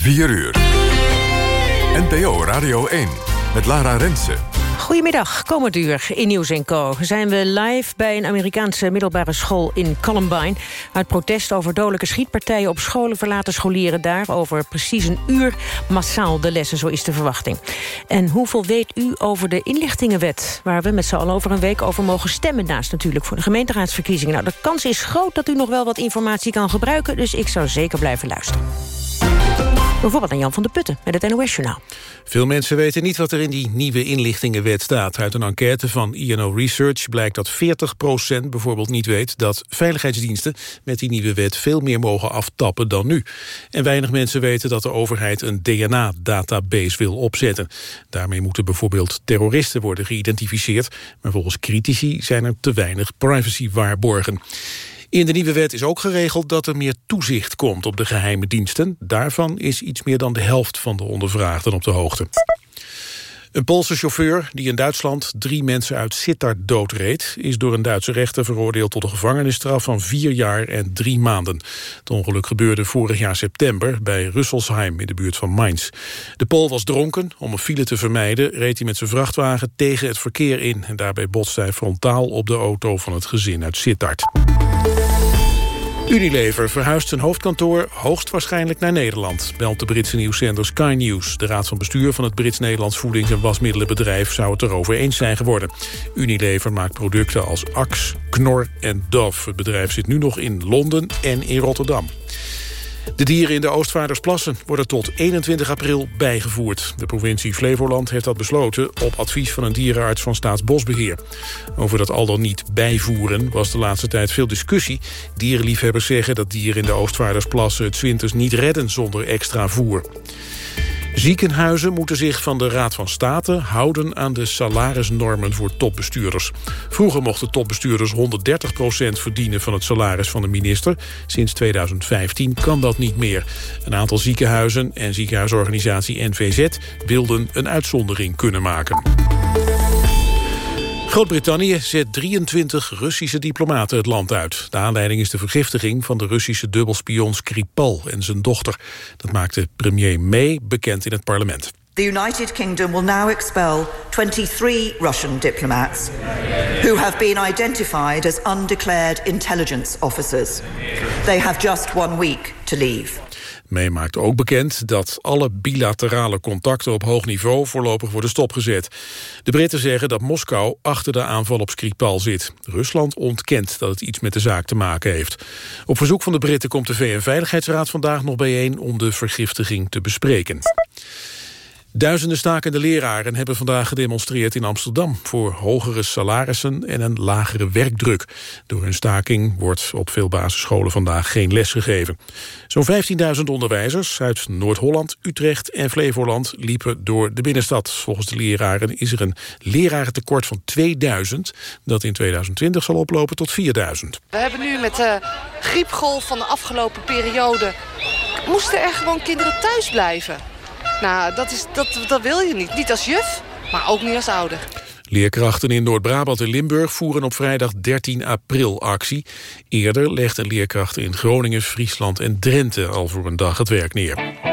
4 uur. NPO Radio 1 met Lara Rensen. Goedemiddag, komend uur in Nieuws Co. Zijn we live bij een Amerikaanse middelbare school in Columbine. Uit protest over dodelijke schietpartijen op scholen... verlaten scholieren daar over precies een uur massaal de lessen, zo is de verwachting. En hoeveel weet u over de inlichtingenwet... waar we met z'n allen over een week over mogen stemmen... naast natuurlijk voor de gemeenteraadsverkiezingen. Nou, de kans is groot dat u nog wel wat informatie kan gebruiken... dus ik zou zeker blijven luisteren. Bijvoorbeeld aan Jan van der Putten met het NOS-journaal. Veel mensen weten niet wat er in die nieuwe inlichtingenwet staat. Uit een enquête van INO Research blijkt dat 40% bijvoorbeeld niet weet... dat veiligheidsdiensten met die nieuwe wet veel meer mogen aftappen dan nu. En weinig mensen weten dat de overheid een DNA-database wil opzetten. Daarmee moeten bijvoorbeeld terroristen worden geïdentificeerd... maar volgens critici zijn er te weinig privacywaarborgen. In de nieuwe wet is ook geregeld dat er meer toezicht komt op de geheime diensten. Daarvan is iets meer dan de helft van de ondervraagden op de hoogte. Een Poolse chauffeur die in Duitsland drie mensen uit Sittard doodreed... is door een Duitse rechter veroordeeld tot een gevangenisstraf van vier jaar en drie maanden. Het ongeluk gebeurde vorig jaar september bij Rüsselsheim in de buurt van Mainz. De Pool was dronken. Om een file te vermijden reed hij met zijn vrachtwagen tegen het verkeer in. En daarbij botste hij frontaal op de auto van het gezin uit Sittard. Unilever verhuist zijn hoofdkantoor hoogstwaarschijnlijk naar Nederland, meldt de Britse nieuwszender Sky News. De raad van bestuur van het Brits-Nederlands voedings- en wasmiddelenbedrijf zou het erover eens zijn geworden. Unilever maakt producten als Axe, Knor en Dove. Het bedrijf zit nu nog in Londen en in Rotterdam. De dieren in de Oostvaardersplassen worden tot 21 april bijgevoerd. De provincie Flevoland heeft dat besloten op advies van een dierenarts van Staatsbosbeheer. Over dat al dan niet bijvoeren was de laatste tijd veel discussie. Dierenliefhebbers zeggen dat dieren in de Oostvaardersplassen het winters niet redden zonder extra voer. Ziekenhuizen moeten zich van de Raad van State houden aan de salarisnormen voor topbestuurders. Vroeger mochten topbestuurders 130% verdienen van het salaris van de minister. Sinds 2015 kan dat niet meer. Een aantal ziekenhuizen en ziekenhuisorganisatie NVZ wilden een uitzondering kunnen maken. Groot-Brittannië zet 23 Russische diplomaten het land uit. De aanleiding is de vergiftiging van de Russische dubbelspion Skripal en zijn dochter. Dat maakte premier May bekend in het parlement. The United Kingdom will now expel 23 Russian diplomats who have been identified as undeclared intelligence officers. They have just one week to leave. May maakt ook bekend dat alle bilaterale contacten op hoog niveau voorlopig worden stopgezet. De Britten zeggen dat Moskou achter de aanval op Skripal zit. Rusland ontkent dat het iets met de zaak te maken heeft. Op verzoek van de Britten komt de VN-veiligheidsraad vandaag nog bijeen om de vergiftiging te bespreken. Duizenden stakende leraren hebben vandaag gedemonstreerd in Amsterdam... voor hogere salarissen en een lagere werkdruk. Door hun staking wordt op veel basisscholen vandaag geen les gegeven. Zo'n 15.000 onderwijzers uit Noord-Holland, Utrecht en Flevoland... liepen door de binnenstad. Volgens de leraren is er een lerarentekort van 2000... dat in 2020 zal oplopen tot 4000. We hebben nu met de griepgolf van de afgelopen periode... moesten er gewoon kinderen thuis blijven... Nou, dat, is, dat, dat wil je niet. Niet als juf, maar ook niet als ouder. Leerkrachten in Noord-Brabant en Limburg voeren op vrijdag 13 april actie. Eerder legden leerkrachten in Groningen, Friesland en Drenthe al voor een dag het werk neer.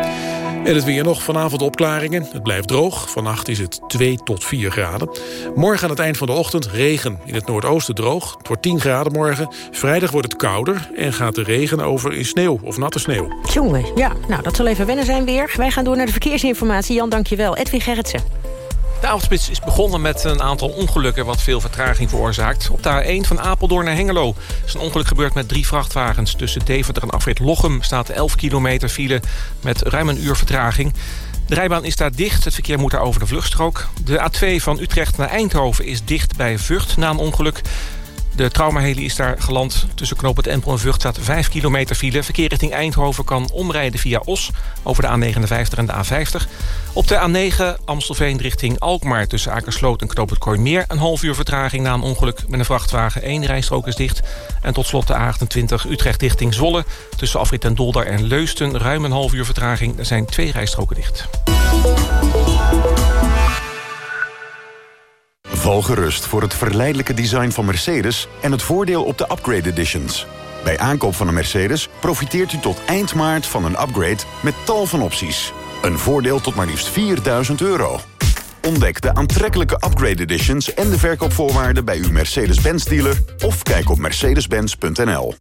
En het weer nog vanavond opklaringen. Het blijft droog. Vannacht is het 2 tot 4 graden. Morgen aan het eind van de ochtend regen. In het noordoosten droog. Het wordt 10 graden morgen. Vrijdag wordt het kouder en gaat de regen over in sneeuw of natte sneeuw. Jongen, ja, nou dat zal even wennen zijn weer. Wij gaan door naar de verkeersinformatie. Jan, dankjewel. Edwin Gerritsen. De avondspits is begonnen met een aantal ongelukken... wat veel vertraging veroorzaakt. Op de A1 van Apeldoorn naar Hengelo is een ongeluk gebeurd met drie vrachtwagens. Tussen Deventer en Afrit Lochem staat 11 kilometer file... met ruim een uur vertraging. De rijbaan is daar dicht, het verkeer moet daar over de vluchtstrook. De A2 van Utrecht naar Eindhoven is dicht bij Vught na een ongeluk... De traumaheli is daar geland. Tussen Knoop het Empel en Vught staat 5 kilometer file. Verkeer richting Eindhoven kan omrijden via Os... over de A59 en de A50. Op de A9 Amstelveen richting Alkmaar... tussen Akersloot en Knoop het Kooimeer... een half uur vertraging na een ongeluk met een vrachtwagen. Eén rijstrook is dicht. En tot slot de A28 Utrecht richting Zwolle... tussen Afrit en Dolder en Leusten. Ruim een half uur vertraging. Er zijn twee rijstroken dicht. Val gerust voor het verleidelijke design van Mercedes... en het voordeel op de upgrade editions. Bij aankoop van een Mercedes profiteert u tot eind maart van een upgrade met tal van opties. Een voordeel tot maar liefst 4000 euro. Ontdek de aantrekkelijke upgrade editions en de verkoopvoorwaarden bij uw Mercedes-Benz dealer of kijk op mercedes-benz.nl.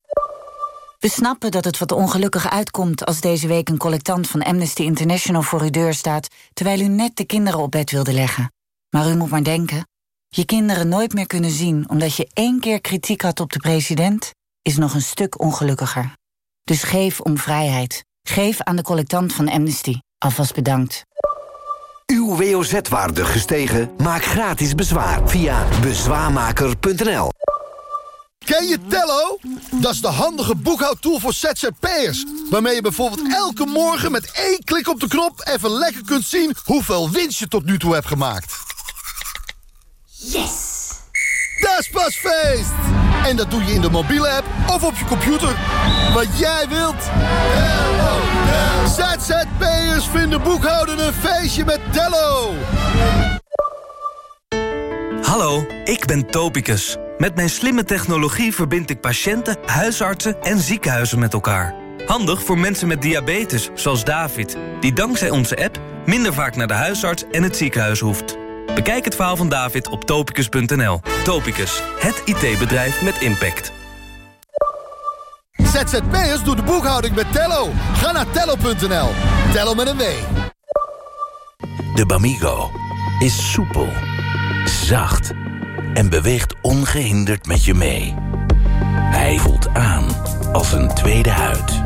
We snappen dat het wat ongelukkig uitkomt als deze week een collectant van Amnesty International voor uw deur staat, terwijl u net de kinderen op bed wilde leggen. Maar u moet maar denken, je kinderen nooit meer kunnen zien omdat je één keer kritiek had op de president, is nog een stuk ongelukkiger. Dus geef om vrijheid. Geef aan de collectant van Amnesty. Alvast bedankt. Uw WOZ-waarde gestegen? Maak gratis bezwaar via bezwaarmaker.nl. Ken je Tello? Dat is de handige boekhoudtool voor ZZP'ers. Waarmee je bijvoorbeeld elke morgen met één klik op de knop... even lekker kunt zien hoeveel winst je tot nu toe hebt gemaakt. Yes! Dat is pas feest! En dat doe je in de mobiele app of op je computer. Wat jij wilt. ZZP'ers vinden boekhouden een feestje met Tello. Hallo, ik ben Topicus. Met mijn slimme technologie verbind ik patiënten, huisartsen en ziekenhuizen met elkaar. Handig voor mensen met diabetes, zoals David... die dankzij onze app minder vaak naar de huisarts en het ziekenhuis hoeft. Bekijk het verhaal van David op topicus.nl. Topicus, het IT-bedrijf met impact. ZZP'ers doen de boekhouding met Tello. Ga naar tello.nl. Tello met een W. De Bamigo is soepel, zacht en beweegt ongehinderd met je mee. Hij voelt aan als een tweede huid.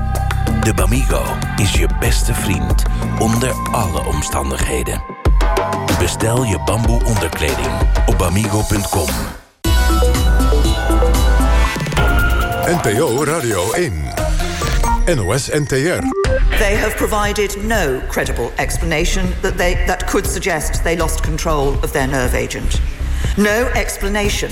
De Bamigo is je beste vriend onder alle omstandigheden. Bestel je bamboe onderkleding op bamigo.com. NPO Radio 1. NOS NTR. They have provided no credible explanation that, they, that could suggest they lost control of their nerve agent. No explanation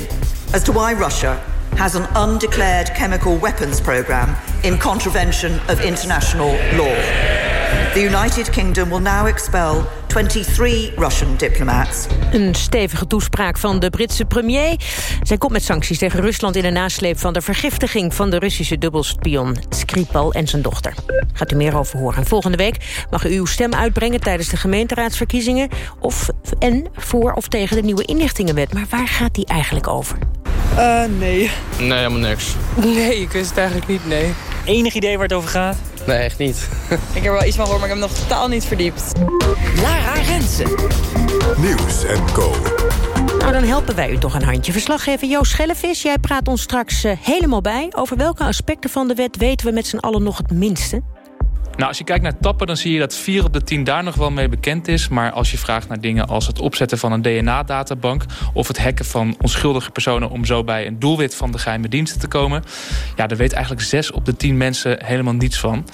as to why Russia has an undeclared chemical weapons program in contravention of international law. The United Kingdom will now expel 23 Russian diplomats. Een stevige toespraak van de Britse premier. Zij komt met sancties tegen Rusland in de nasleep van de vergiftiging van de Russische dubbelspion Skripal en zijn dochter. Gaat u meer over horen. Volgende week mag u uw stem uitbrengen tijdens de gemeenteraadsverkiezingen of en voor of tegen de nieuwe inlichtingenwet. Maar waar gaat die eigenlijk over? Uh, nee. Nee, helemaal niks. Nee, ik wist het eigenlijk niet, nee. Enig idee waar het over gaat? Nee, echt niet. ik heb er wel iets van gehoord, maar ik heb hem nog totaal niet verdiept. Lara Rensen. Nieuws en Co. Nou, dan helpen wij u toch een handje. Verslaggever Joost Schellevis, jij praat ons straks uh, helemaal bij. Over welke aspecten van de wet weten we met z'n allen nog het minste? Nou, als je kijkt naar tappen, dan zie je dat 4 op de 10 daar nog wel mee bekend is. Maar als je vraagt naar dingen als het opzetten van een DNA-databank... of het hacken van onschuldige personen om zo bij een doelwit van de geheime diensten te komen... ja, daar weet eigenlijk 6 op de 10 mensen helemaal niets van.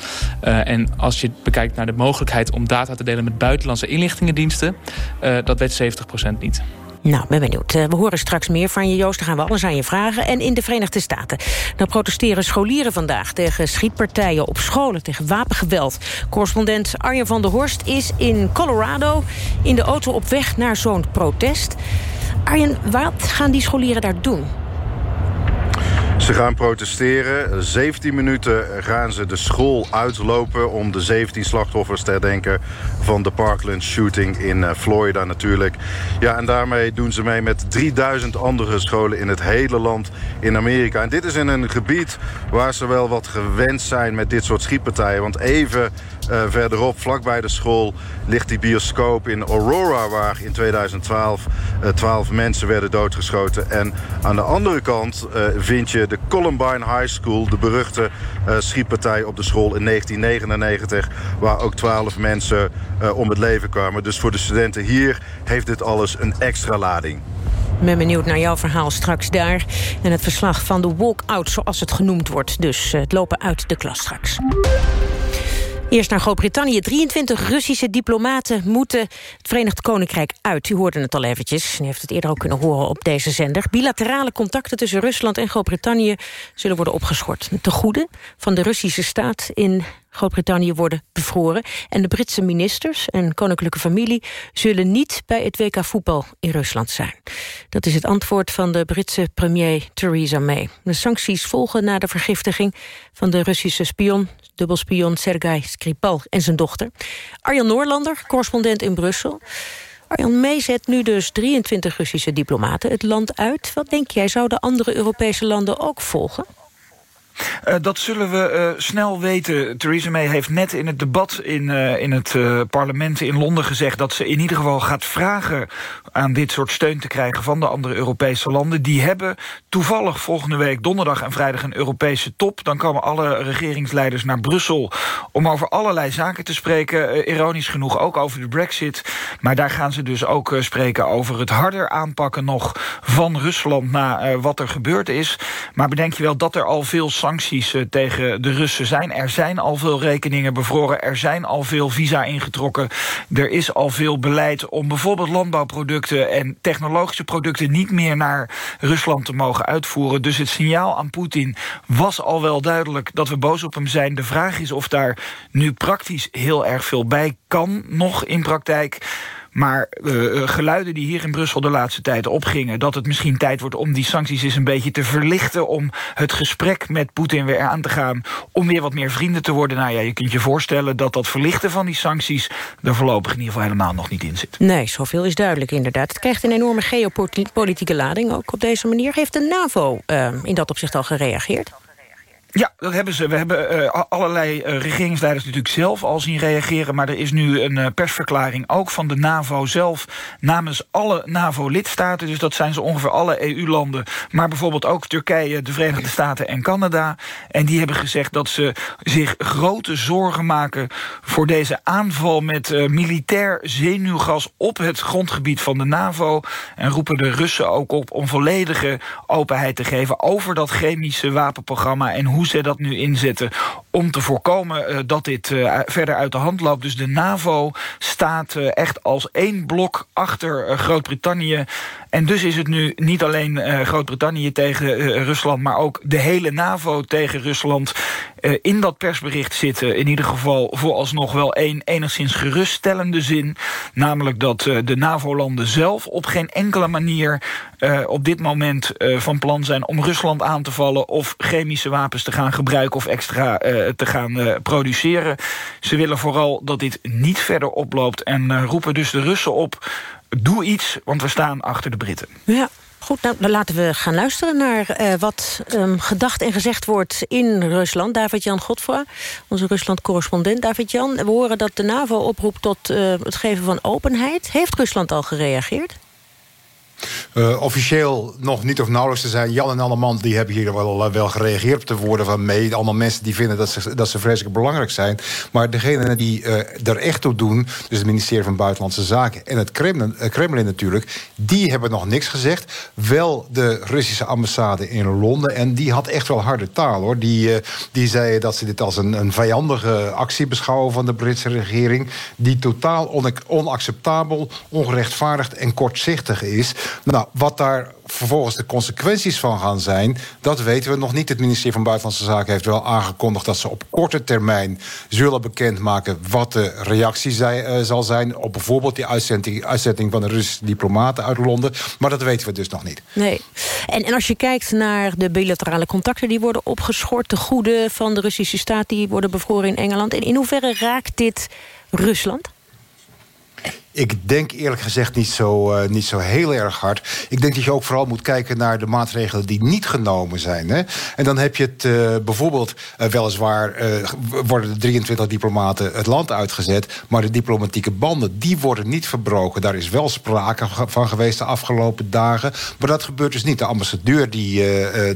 Uh, en als je bekijkt naar de mogelijkheid om data te delen met buitenlandse inlichtingendiensten... Uh, dat weet 70% niet. Nou, ben benieuwd. We horen straks meer van je, Joost. Dan gaan we alles aan je vragen. En in de Verenigde Staten. Dan protesteren scholieren vandaag tegen schietpartijen op scholen, tegen wapengeweld. Correspondent Arjen van der Horst is in Colorado in de auto op weg naar zo'n protest. Arjen, wat gaan die scholieren daar doen? Ze gaan protesteren. 17 minuten gaan ze de school uitlopen... om de 17 slachtoffers te herdenken van de Parkland shooting in eh, Florida natuurlijk. Ja, en daarmee doen ze mee met 3000 andere scholen in het hele land in Amerika. En dit is in een gebied waar ze wel wat gewend zijn met dit soort schietpartijen. Want even uh, verderop, vlakbij de school, ligt die bioscoop in Aurora... waar in 2012 uh, 12 mensen werden doodgeschoten. En aan de andere kant uh, vind je de Columbine High School... de beruchte schietpartij op de school in 1999... waar ook 12 mensen om het leven kwamen. Dus voor de studenten hier heeft dit alles een extra lading. Ik ben benieuwd naar jouw verhaal straks daar. En het verslag van de walk-out, zoals het genoemd wordt. Dus het lopen uit de klas straks. Eerst naar Groot-Brittannië. 23 Russische diplomaten moeten het Verenigd Koninkrijk uit. U hoorde het al eventjes. U heeft het eerder ook kunnen horen op deze zender. Bilaterale contacten tussen Rusland en Groot-Brittannië zullen worden opgeschort. Te goede van de Russische staat in Groot-Brittannië worden bevroren. En de Britse ministers en koninklijke familie... zullen niet bij het WK voetbal in Rusland zijn. Dat is het antwoord van de Britse premier Theresa May. De sancties volgen na de vergiftiging van de Russische spion... dubbelspion Sergei Skripal en zijn dochter. Arjan Noorlander, correspondent in Brussel... Arjan May zet nu dus 23 Russische diplomaten het land uit. Wat denk jij, zouden andere Europese landen ook volgen? Uh, dat zullen we uh, snel weten. Theresa May heeft net in het debat in, uh, in het parlement in Londen gezegd... dat ze in ieder geval gaat vragen aan dit soort steun te krijgen... van de andere Europese landen. Die hebben toevallig volgende week donderdag en vrijdag een Europese top. Dan komen alle regeringsleiders naar Brussel... om over allerlei zaken te spreken. ironisch genoeg ook over de brexit. Maar daar gaan ze dus ook spreken over het harder aanpakken nog... van Rusland na wat er gebeurd is. Maar bedenk je wel dat er al veel sancties eh, tegen de Russen zijn. Er zijn al veel rekeningen bevroren. Er zijn al veel visa ingetrokken. Er is al veel beleid om bijvoorbeeld landbouwproducten... en technologische producten niet meer naar Rusland te mogen uitvoeren. Dus het signaal aan Poetin was al wel duidelijk dat we boos op hem zijn. De vraag is of daar nu praktisch heel erg veel bij kan, nog in praktijk... Maar uh, geluiden die hier in Brussel de laatste tijd opgingen... dat het misschien tijd wordt om die sancties eens een beetje te verlichten... om het gesprek met Poetin weer aan te gaan... om weer wat meer vrienden te worden. Nou ja, je kunt je voorstellen dat dat verlichten van die sancties... er voorlopig in ieder geval helemaal nog niet in zit. Nee, zoveel is duidelijk inderdaad. Het krijgt een enorme geopolitieke lading ook op deze manier. Heeft de NAVO uh, in dat opzicht al gereageerd? Ja, dat hebben ze. We hebben uh, allerlei uh, regeringsleiders natuurlijk zelf al zien reageren... maar er is nu een uh, persverklaring ook van de NAVO zelf... namens alle NAVO-lidstaten. Dus dat zijn ze ongeveer alle EU-landen. Maar bijvoorbeeld ook Turkije, de Verenigde Staten en Canada. En die hebben gezegd dat ze zich grote zorgen maken... voor deze aanval met militair zenuwgas op het grondgebied van de NAVO. En roepen de Russen ook op om volledige openheid te geven... over dat chemische wapenprogramma en hoe hoe ze dat nu inzetten om te voorkomen uh, dat dit uh, verder uit de hand loopt. Dus de NAVO staat uh, echt als één blok achter Groot-Brittannië. En dus is het nu niet alleen Groot-Brittannië tegen Rusland... maar ook de hele NAVO tegen Rusland. in dat persbericht zitten in ieder geval vooralsnog wel één enigszins geruststellende zin. Namelijk dat de NAVO-landen zelf op geen enkele manier... op dit moment van plan zijn om Rusland aan te vallen... of chemische wapens te gaan gebruiken of extra te gaan produceren. Ze willen vooral dat dit niet verder oploopt en roepen dus de Russen op... doe iets, want we staan achter de Britten. Ja. Goed, nou, dan laten we gaan luisteren naar uh, wat um, gedacht en gezegd wordt in Rusland. David-Jan Godfra, onze Rusland-correspondent. David-Jan, we horen dat de NAVO oproept tot uh, het geven van openheid. Heeft Rusland al gereageerd? Uh, officieel nog niet of nauwelijks te zijn. Jan en Alleman die hebben hier wel, wel gereageerd op de woorden van mee. Allemaal mensen die vinden dat ze, dat ze vreselijk belangrijk zijn. Maar degenen die uh, er echt toe doen... dus het ministerie van Buitenlandse Zaken en het Kremlin, uh, Kremlin natuurlijk... die hebben nog niks gezegd. Wel de Russische ambassade in Londen. En die had echt wel harde taal, hoor. Die, die zei dat ze dit als een, een vijandige actie beschouwen... van de Britse regering... die totaal on onacceptabel, ongerechtvaardigd en kortzichtig is... Nou, wat daar vervolgens de consequenties van gaan zijn... dat weten we nog niet. Het ministerie van Buitenlandse Zaken heeft wel aangekondigd... dat ze op korte termijn zullen bekendmaken... wat de reactie zij, uh, zal zijn... op bijvoorbeeld die uitzetting, uitzetting van de Russische diplomaten uit Londen. Maar dat weten we dus nog niet. Nee. En, en als je kijkt naar de bilaterale contacten... die worden opgeschort, de goede van de Russische staat... die worden bevroren in Engeland. En in hoeverre raakt dit Rusland? Ik denk eerlijk gezegd niet zo, uh, niet zo heel erg hard. Ik denk dat je ook vooral moet kijken naar de maatregelen die niet genomen zijn. Hè? En dan heb je het uh, bijvoorbeeld uh, weliswaar worden de 23 diplomaten het land uitgezet, maar de diplomatieke banden die worden niet verbroken. Daar is wel sprake van geweest de afgelopen dagen, maar dat gebeurt dus niet. De ambassadeur die,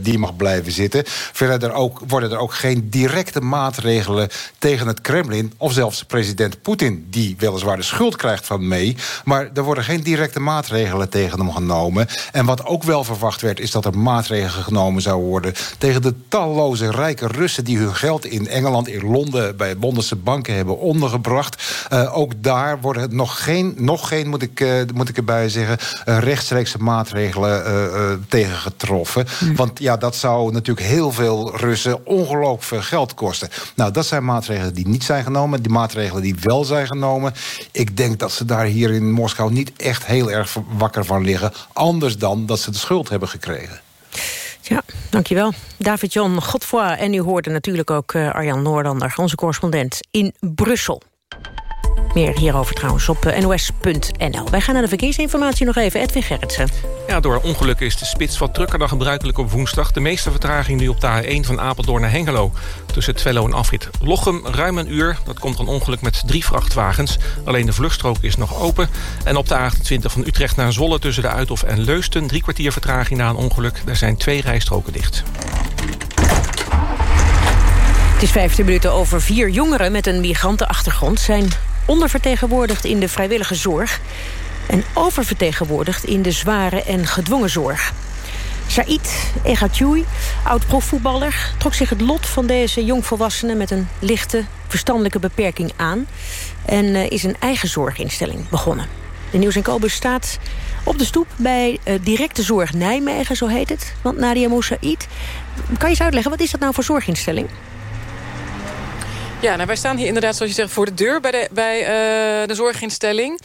die mag blijven zitten. Verder er ook, worden er ook geen directe maatregelen tegen het Kremlin of zelfs president Poetin, die weliswaar de schuld krijgt van mee. Maar er worden geen directe maatregelen tegen hem genomen. En wat ook wel verwacht werd, is dat er maatregelen genomen zouden worden... tegen de talloze rijke Russen die hun geld in Engeland, in Londen... bij Londense banken hebben ondergebracht. Uh, ook daar worden nog geen, nog geen moet, ik, uh, moet ik erbij zeggen... Uh, rechtstreekse maatregelen tegen getroffen. Mm. Want ja, dat zou natuurlijk heel veel Russen ongelooflijk veel geld kosten. Nou, dat zijn maatregelen die niet zijn genomen. Die maatregelen die wel zijn genomen. Ik denk dat ze daar hier in Moskou niet echt heel erg wakker van liggen. Anders dan dat ze de schuld hebben gekregen. Ja, dankjewel. David-Jan Godfoy. En u hoorde natuurlijk ook uh, Arjan Noordander, onze correspondent in Brussel. Meer hierover trouwens op eh, nos.nl. Wij gaan naar de verkeersinformatie nog even. Edwin Gerritsen. Ja, door ongelukken is de spits wat drukker dan gebruikelijk op woensdag. De meeste vertraging nu op de A1 van Apeldoorn naar Hengelo. Tussen Twello en Afrit Lochem ruim een uur. Dat komt een ongeluk met drie vrachtwagens. Alleen de vluchtstrook is nog open. En op de A28 van Utrecht naar Zwolle tussen de Uithof en Leusden... drie kwartier vertraging na een ongeluk. Daar zijn twee rijstroken dicht. Het is 15 minuten over vier jongeren met een migrantenachtergrond... zijn ondervertegenwoordigd in de vrijwillige zorg... en oververtegenwoordigd in de zware en gedwongen zorg. Said Egatjoui, oud-profvoetballer, trok zich het lot van deze jongvolwassenen... met een lichte verstandelijke beperking aan... en uh, is een eigen zorginstelling begonnen. De Nieuws en Kobus staat op de stoep bij uh, Directe Zorg Nijmegen, zo heet het. Want Nadia Moussaïd, kan je eens uitleggen, wat is dat nou voor zorginstelling? Ja, nou, wij staan hier inderdaad, zoals je zegt, voor de deur bij de, bij, uh, de zorginstelling.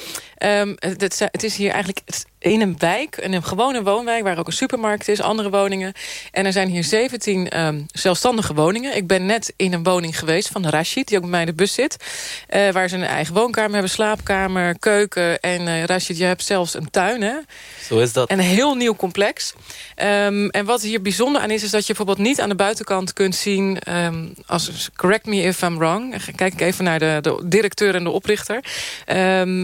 Um, het, het, is hier eigenlijk in een wijk, in een gewone woonwijk... waar ook een supermarkt is, andere woningen. En er zijn hier 17 um, zelfstandige woningen. Ik ben net in een woning geweest van Rashid, die ook bij mij in de bus zit. Uh, waar ze een eigen woonkamer hebben, slaapkamer, keuken. En uh, Rashid, je hebt zelfs een tuin, hè? Zo is dat. En een heel nieuw complex. Um, en wat hier bijzonder aan is, is dat je bijvoorbeeld niet aan de buitenkant kunt zien... Als, correct me if I'm wrong. Kijk ik even naar de, de directeur en de oprichter.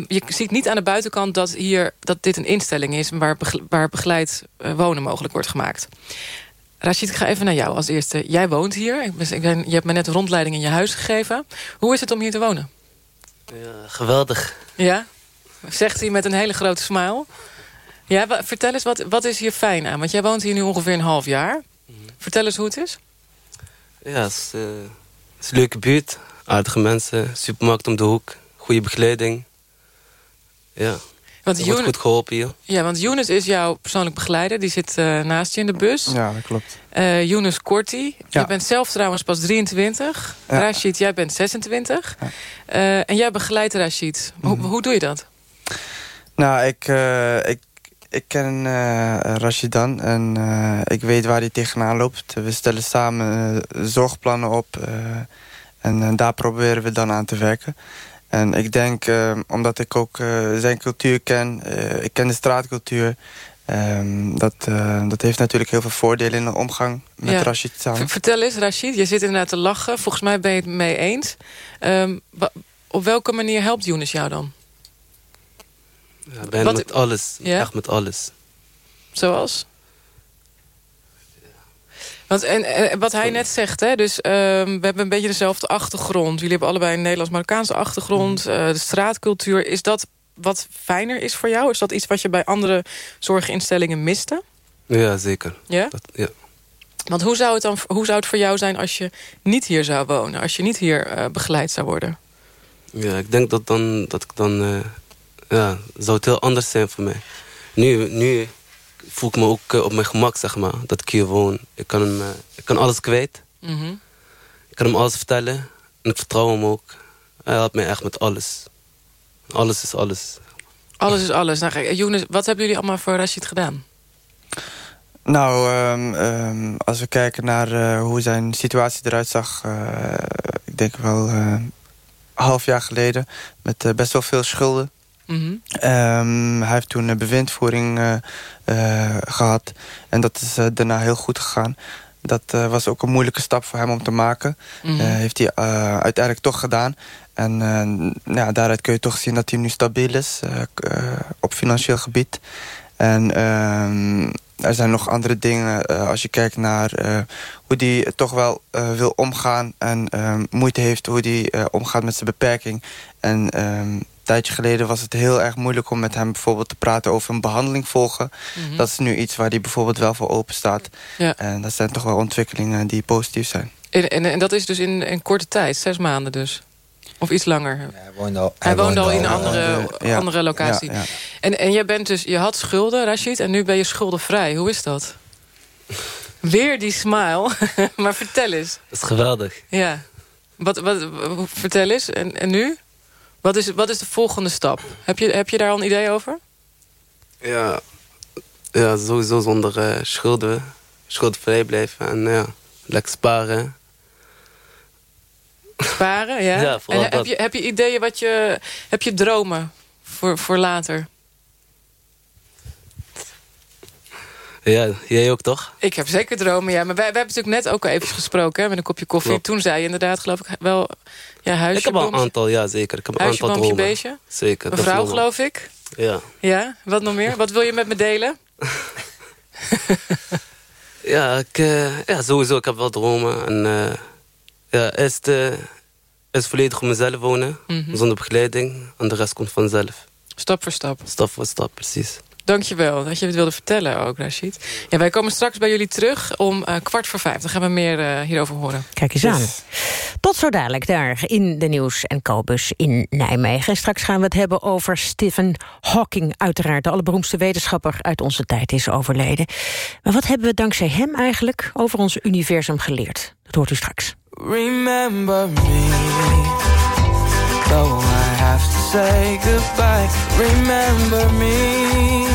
je ziet niet aan de buitenkant dat, hier, dat dit een instelling is... waar, waar begeleid uh, wonen mogelijk wordt gemaakt. Rashid, ik ga even naar jou als eerste. Jij woont hier. Ik ben, je hebt me net een rondleiding in je huis gegeven. Hoe is het om hier te wonen? Ja, geweldig. Ja? Zegt hij met een hele grote smile. Ja, vertel eens, wat, wat is hier fijn aan? Want jij woont hier nu ongeveer een half jaar. Mm. Vertel eens hoe het is. Ja, het is, uh, het is een leuke buurt. Aardige mensen, supermarkt om de hoek. Goede begeleiding. Ja, want je wordt goed geholpen hier. Ja, want Younes is jouw persoonlijk begeleider. Die zit uh, naast je in de bus. Ja, dat klopt. Uh, Younes Korti. Ja. Je bent zelf trouwens pas 23. Ja. Rashid, jij bent 26. Ja. Uh, en jij begeleidt Rashid. Mm. Hoe, hoe doe je dat? Nou, ik, ik, ik ken Rashid dan. En ik weet waar hij tegenaan loopt. We stellen samen zorgplannen op. en daar proberen we dan aan te werken. En ik denk, uh, omdat ik ook uh, zijn cultuur ken, uh, ik ken de straatcultuur... Um, dat, dat heeft natuurlijk heel veel voordelen in de omgang met ja. Rashid samen. Vertel eens, Rashid, je zit inderdaad te lachen. Volgens mij ben je het mee eens. Um, op welke manier helpt Younes jou dan? Ja, ben Wat, met alles, ja? echt met alles. Zoals? Want, en, en, wat hij net zegt, hè, dus um, we hebben een beetje dezelfde achtergrond. Jullie hebben allebei een Nederlands-Marokkaanse achtergrond. Uh, de straatcultuur, is dat wat fijner is voor jou? Is dat iets wat je bij andere zorginstellingen miste? Ja, zeker. Ja? Dat, ja. Want hoe zou, het dan, hoe zou het voor jou zijn als je niet hier zou wonen? Als je niet hier uh, begeleid zou worden? Ja, ik denk dat, dan, dat ik dan... Uh, ja, zou het heel anders zijn voor mij. Nu, nu voel ik me ook uh, op mijn gemak, zeg maar. Dat ik hier woon. Ik kan, hem, uh, ik kan alles kwijt. Mm -hmm. Ik kan hem alles vertellen. En ik vertrouw hem ook. Hij helpt mij echt met alles. Alles is alles. Alles is alles. Nou, kijk, Younes, wat hebben jullie allemaal voor Rashid gedaan? Nou, um, um, als we kijken naar uh, hoe zijn situatie eruit zag... ik denk wel een half jaar geleden... met best wel veel schulden. Mm -hmm. um, hij heeft toen een bewindvoering uh, uh, gehad. En dat is uh, daarna heel goed gegaan. Dat was ook een moeilijke stap voor hem om te maken. Mm -hmm. heeft hij uiteindelijk toch gedaan. En ja, daaruit kun je toch zien dat hij nu stabiel is op financieel gebied. En ehm, er zijn nog andere dingen. als je kijkt naar hoe hij toch wel wil omgaan... en ehm, moeite heeft hoe hij omgaat met zijn beperking. En tijdje geleden was het heel erg moeilijk om met hem bijvoorbeeld te praten over een behandeling volgen. Mhm. Dat is nu iets waar hij bijvoorbeeld wel voor open staat. Ja. En dat zijn toch wel ontwikkelingen die positief zijn. En, en, en dat is dus in een korte tijd, zes maanden dus? Of iets langer? Hij woont al, Hij woont al in een andere, Ja. andere locatie. Ja, ja. En, en jij bent dus, je had schulden, Rashid, en nu ben je schuldenvrij. Hoe is dat? Weer die smile. maar vertel eens. Dat is geweldig. Ja. Wat, wat, vertel eens. En, en nu? Wat is, wat is de volgende stap? Heb je, heb je daar al een idee over? Ja, ja sowieso zonder eh, schulden. Schuldenvrij blijven en ja, lekker sparen. Sparen, ja? Ja, en heb je, heb je ideeën wat je... Heb je dromen voor, voor later? Ja, jij ook toch? Ik heb zeker dromen, ja. Maar wij, wij hebben natuurlijk net ook al even gesproken hè, met een kopje koffie. Klopt. Toen zei je inderdaad, geloof ik, wel... Ja, huisje, ik heb al een aantal, ja zeker. Ik heb een Huisje, aantal boompje, dromen. beestje? Zeker. Een vrouw, geloof ik? Ja. Ja, wat nog meer? Wat wil je met me delen? Ja, ik, eh, ja, sowieso. Ik heb wel dromen. En, eh, ja, eerst, eerst volledig op mezelf wonen. Mhm. Zonder begeleiding. En de rest komt vanzelf. Stap voor stap. Stap voor stap, precies. Dankjewel dat je het wilde vertellen ook, Rashid. Ja, wij komen straks bij jullie terug om eh, kwart voor vijf. Dan gaan we meer eh, hierover horen. Kijk eens aan. Tot zo dadelijk daar in de Nieuws- en Kobus in Nijmegen. En straks gaan we het hebben over Stephen Hawking. Uiteraard de allerberoemdste wetenschapper uit onze tijd is overleden. Maar wat hebben we dankzij hem eigenlijk over ons universum geleerd? Dat hoort u straks. Remember me, though I have to say goodbye. Remember me,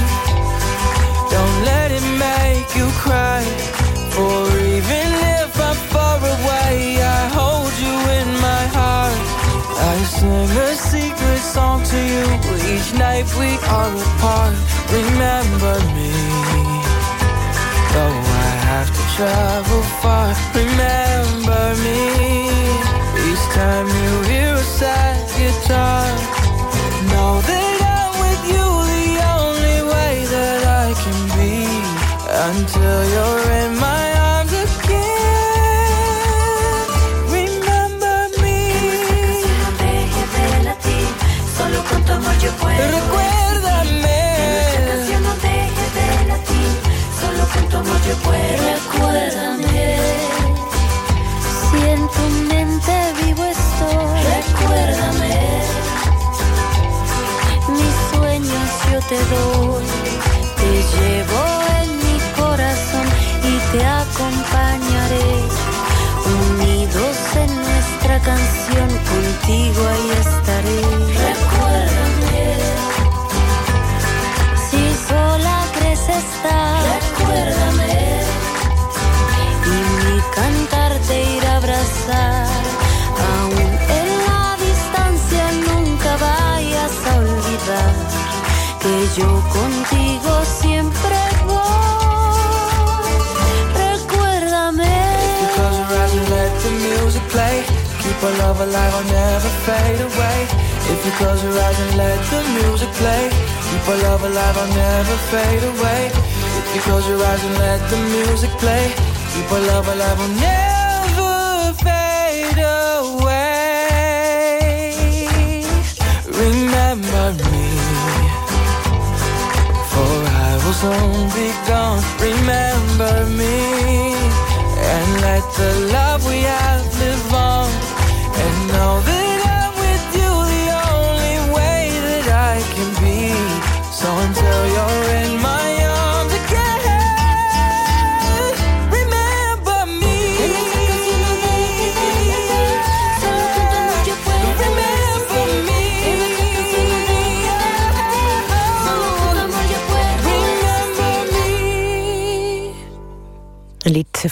don't let it make you cry. For even if I'm far away, I hold you in my heart. I sing a secret song to you each night we are apart. Remember me. Though I have to travel far, remember me. Each time you size guitar te doy Te llevo en mi corazón Y te acompañaré. Unidos en nuestra canción Contigo ahí estaré. Recuérdame. Si sola crees estar Recuérdame. Y mi cantar Yo contigo siempre voy Recuérdame Close your eyes and let the music play. Keep our love alive, I'll never fade away. If you close your eyes and let the music play, keep our love alive, I'll never fade away. If you close your eyes and let the music play, keep our love alive, I'll never fade away. Remember me, soon be gone. Remember me and let the love we have live on. And know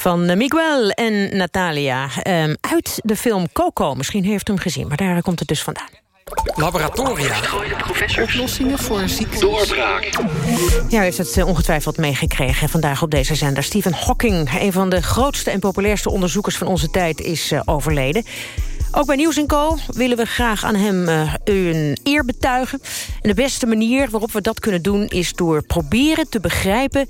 van eh, Miguel en Natalia. ehm, uit de film Coco. Misschien heeft u hem gezien, maar daar komt het dus vandaan. Laboratoria. Oplossingen voor ziektes. Doorbraak. Ja, u heeft het eh, ongetwijfeld meegekregen vandaag op deze zender. Stephen Hawking, een van de grootste en populairste onderzoekers van onze tijd, is eh, overleden. Ook bij Nieuws Co willen we graag aan hem eh, een eer betuigen. En de beste manier waarop we dat kunnen doen is door proberen te begrijpen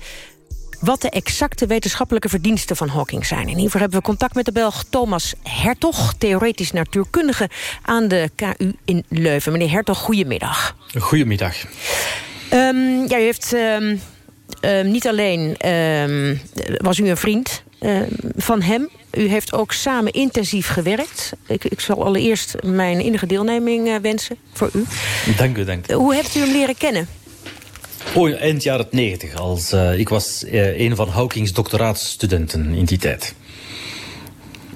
wat de exacte wetenschappelijke verdiensten van Hawking zijn. En hiervoor hebben we contact met de Belg Thomas Hertog... theoretisch natuurkundige aan de KU in Leuven. Meneer Hertog, goedemiddag. Goedemiddag. Um, ja, u heeft um, um, niet alleen was u een vriend van hem... U heeft ook samen intensief gewerkt. Ik, ik zal allereerst mijn innige deelneming uh, wensen voor u. Dank u, dank u. Hoe hebt u hem leren kennen? Oh, eind jaren 90. Als, uh, ik was uh, een van Hawking's doctoraatstudenten in die tijd.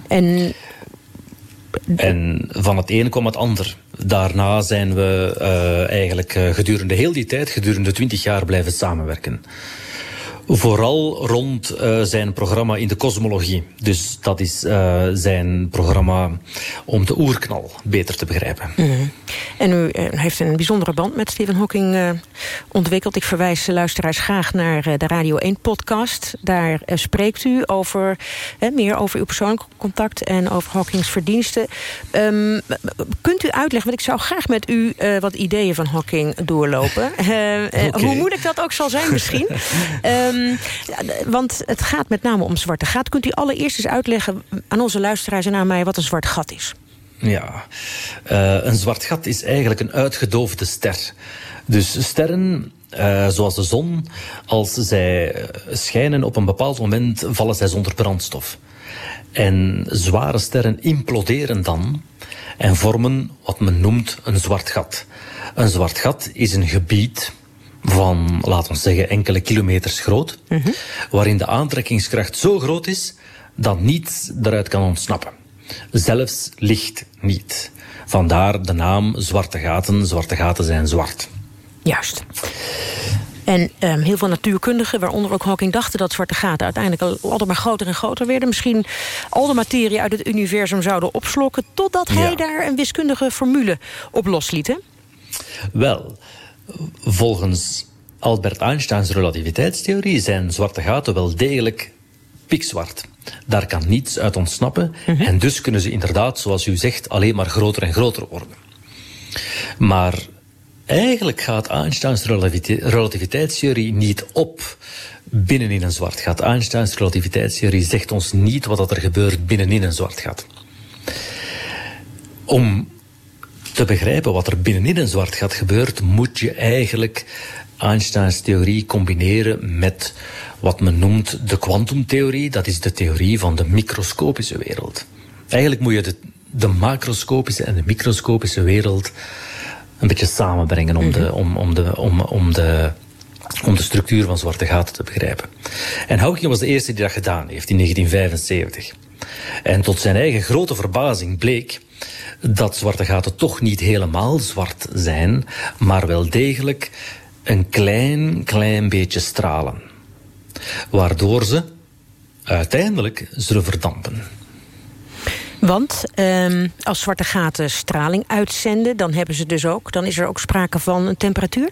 En... En van het ene kwam het ander. Daarna zijn we uh, eigenlijk gedurende heel die tijd, gedurende twintig jaar, blijven samenwerken. Vooral rond uh, zijn programma in de kosmologie. Dus dat is uh, zijn programma om de oerknal beter te begrijpen. Mm -hmm. En u uh, heeft een bijzondere band met Stephen Hawking ontwikkeld. Ik verwijs luisteraars graag naar de Radio 1-podcast. Daar spreekt u over, meer over uw persoonlijk contact... en over Hawkings verdiensten. Um, kunt u uitleggen, want ik zou graag met u wat ideeën van Hawking doorlopen. okay. Hoe moeilijk dat ook zal zijn misschien. um, Um, want het gaat met name om zwarte gat. Kunt u allereerst eens uitleggen aan onze luisteraars en aan mij... wat een zwart gat is? Ja, uh, een zwart gat is eigenlijk een uitgedoofde ster. Dus sterren uh, zoals de zon, als zij schijnen op een bepaald moment... vallen zij zonder brandstof. En zware sterren imploderen dan en vormen wat men noemt een zwart gat. Een zwart gat is een gebied van, laten we zeggen, enkele kilometers groot, -hmm. waarin de aantrekkingskracht zo groot is dat niets eruit kan ontsnappen. Zelfs licht niet. Vandaar de naam zwarte gaten. Zwarte gaten zijn zwart. Juist. En um, heel veel natuurkundigen, waaronder ook Hawking... dachten dat zwarte gaten uiteindelijk altijd maar groter en groter werden. Misschien al de materie uit het universum zouden opslokken... totdat hij ja. daar een wiskundige formule op losliet, hè? Wel, volgens Albert Einsteins relativiteitstheorie zijn zwarte gaten wel degelijk pikzwart. Daar kan niets uit ontsnappen. Mm -hmm. En dus kunnen ze inderdaad, zoals u zegt, alleen maar groter en groter worden. Maar eigenlijk gaat Einsteins relativite relativiteitstheorie niet op binnenin een zwart gat. Einsteins relativiteitstheorie zegt ons niet wat er gebeurt binnenin een zwart gat. Om te begrijpen wat er binnenin een zwart gat gebeurt, moet je eigenlijk Einsteins theorie combineren met wat men noemt de kwantumtheorie. Dat is de theorie van de microscopische wereld. Eigenlijk moet je de, de macroscopische en de microscopische wereld een beetje samenbrengen om de, om, om de, om, om de, om de structuur van zwarte gaten te begrijpen. En Hawking was de eerste die dat gedaan heeft in 1975. En tot zijn eigen grote verbazing bleek dat zwarte gaten toch niet helemaal zwart zijn, maar wel degelijk een klein, klein beetje stralen. Waardoor ze uiteindelijk zullen verdampen. Want um, als zwarte gaten straling uitzenden, dan hebben ze dus ook, dan is er ook sprake van een temperatuur?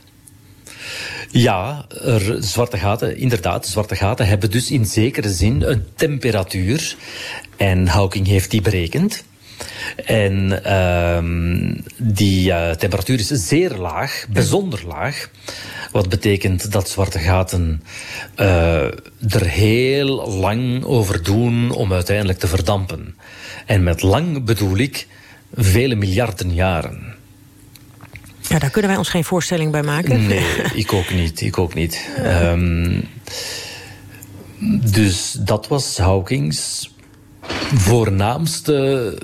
Ja, er, zwarte gaten, inderdaad, zwarte gaten hebben dus in zekere zin een temperatuur. En Hawking heeft die berekend. En um, die uh, temperatuur is zeer laag, bijzonder laag. Wat betekent dat zwarte gaten uh, er heel lang over doen om uiteindelijk te verdampen. En met lang bedoel ik vele miljarden jaren. Ja, daar kunnen wij ons geen voorstelling bij maken. Nee, ik ook niet. Ik ook niet. Um, dus dat was Hawkings voornaamste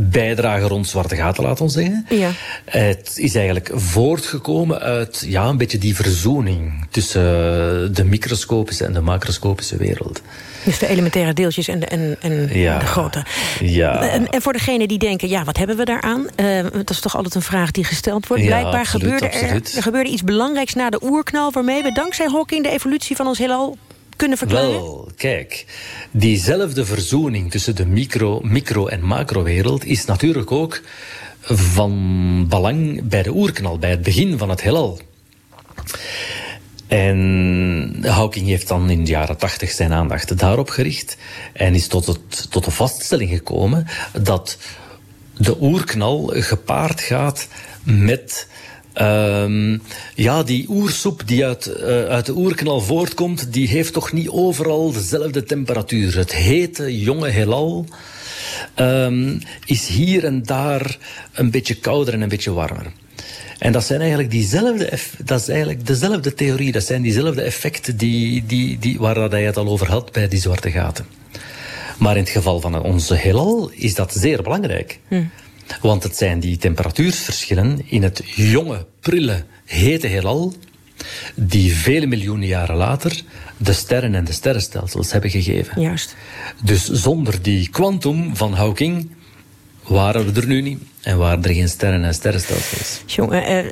bijdrage rond zwarte gaten, laten we zeggen. Ja. Het is eigenlijk voortgekomen uit ja, een beetje die verzoening tussen de microscopische en de macroscopische wereld. Dus de elementaire deeltjes en de, en, en ja. de grote. Ja. En, en, voor degene die denken, ja, wat hebben we daaraan? Uh, dat is toch altijd een vraag die gesteld wordt. Ja, Blijkbaar absoluut, gebeurde. Er, er gebeurde iets belangrijks na de oerknal... waarmee we dankzij Hawking de evolutie van ons heelal kunnen verklaren? Wel, kijk, diezelfde verzoening tussen de micro, micro en macrowereld is natuurlijk ook van belang bij de oerknal, bij het begin van het heelal. En Hawking heeft dan in de jaren tachtig zijn aandacht daarop gericht en is tot, het, tot de vaststelling gekomen dat de oerknal gepaard gaat met Ehm, ja, die oersoep die uit, eh, uit de oerknal voortkomt, die heeft toch niet overal dezelfde temperatuur. Het hete, jonge heelal ehm, is hier en daar een beetje kouder en een beetje warmer. En dat zijn eigenlijk diezelfde, dat is eigenlijk dezelfde theorie, dat zijn diezelfde effecten die, die, die, waar dat hij het al over had bij die zwarte gaten. Maar in het geval van onze heelal is dat zeer belangrijk. Want het zijn die temperatuursverschillen in het jonge, prille, hete heelal die vele miljoenen jaren later de sterren en de sterrenstelsels hebben gegeven. Juist. Dus zonder die kwantum van Hawking waren we er nu niet en waren er geen sterren en sterrenstelsels. Jongen, eh,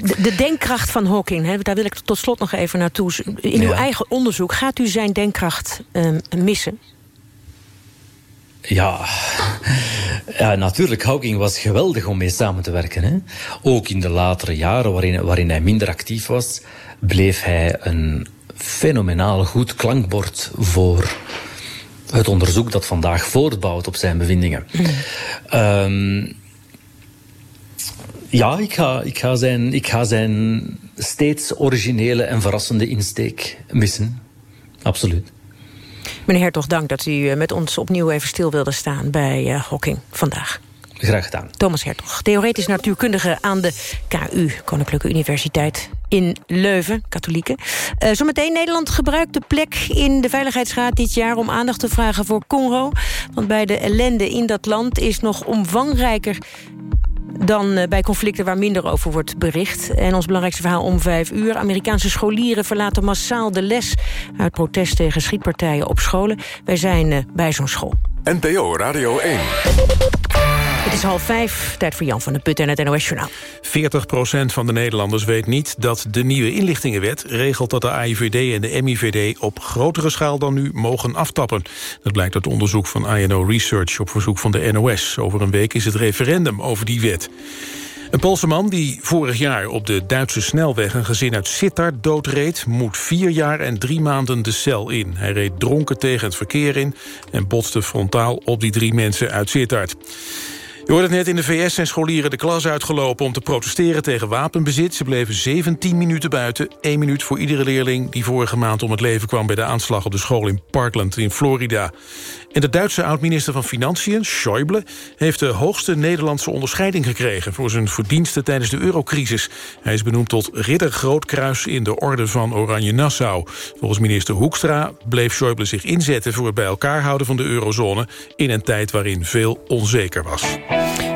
de, de denkkracht van Hawking, hè, daar wil ik tot slot nog even naartoe. In uw Ja. eigen onderzoek, gaat u zijn denkkracht eh, missen? Ja, ja, natuurlijk, Hawking was geweldig om mee samen te werken. Hè? Ook in de latere jaren, waarin, waarin hij minder actief was, bleef hij een fenomenaal goed klankbord voor het onderzoek dat vandaag voortbouwt op zijn bevindingen. Ehm, ja, ik ik, ga zijn, ik ga zijn steeds originele en verrassende insteek missen. Absoluut. Meneer Hertog, dank dat u eh, met ons opnieuw even stil wilde staan bij eh, Hawking vandaag. Graag gedaan. Thomas Hertog, theoretisch natuurkundige aan de KU, Koninklijke Universiteit in Leuven, katholieke. Eh, zometeen Nederland gebruikt de plek in de Veiligheidsraad dit jaar... om aandacht te vragen voor Congo. Want bij de ellende in dat land is nog omvangrijker dan eh, bij conflicten waar minder over wordt bericht. En ons belangrijkste verhaal om vijf uur. Amerikaanse scholieren verlaten massaal de les... uit protest tegen schietpartijen op scholen. Wij zijn eh, bij zo'n school. NPO Radio 1. Het is half vijf, tijd voor Jan van der Putten en het NOS-journaal. 40% van de Nederlanders weet niet dat de nieuwe inlichtingenwet regelt dat de AIVD en de MIVD op grotere schaal dan nu mogen aftappen. Dat blijkt uit onderzoek van INO Research op verzoek van de NOS. Over een week is het referendum over die wet. Een Poolse man die vorig jaar op de Duitse snelweg... een gezin uit Sittard doodreed... moet vier jaar en drie maanden de cel in. Hij reed dronken tegen het verkeer in... en botste frontaal op die drie mensen uit Sittard. Je hoorde het net, in de VS zijn scholieren de klas uitgelopen... om te protesteren tegen wapenbezit. Ze bleven 17 minuten buiten. één minuut voor iedere leerling die vorige maand om het leven kwam... bij de aanslag op de school in Parkland in Florida. En de Duitse oud-minister van Financiën, Schäuble... heeft de hoogste Nederlandse onderscheiding gekregen... voor zijn verdiensten tijdens de eurocrisis. Hij is benoemd tot ridder Grootkruis in de orde van Oranje-Nassau. Volgens minister Hoekstra bleef Schäuble zich inzetten... voor het bij elkaar houden van de eurozone... in een tijd waarin veel onzeker was.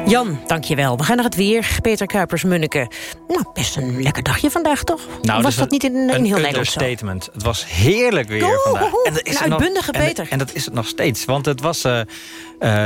Jan, dankjewel. We gaan naar het weer. Peter Kuipers-Munneke. Nou, best een lekker dagje vandaag, toch? Nou, Was dus dat niet in, in een heel Nederland zo? understatement. Het was heerlijk weer vandaag. een het nog- uitbundige en- Peter. En, dat is het nog steeds. Want het was, eh, eh,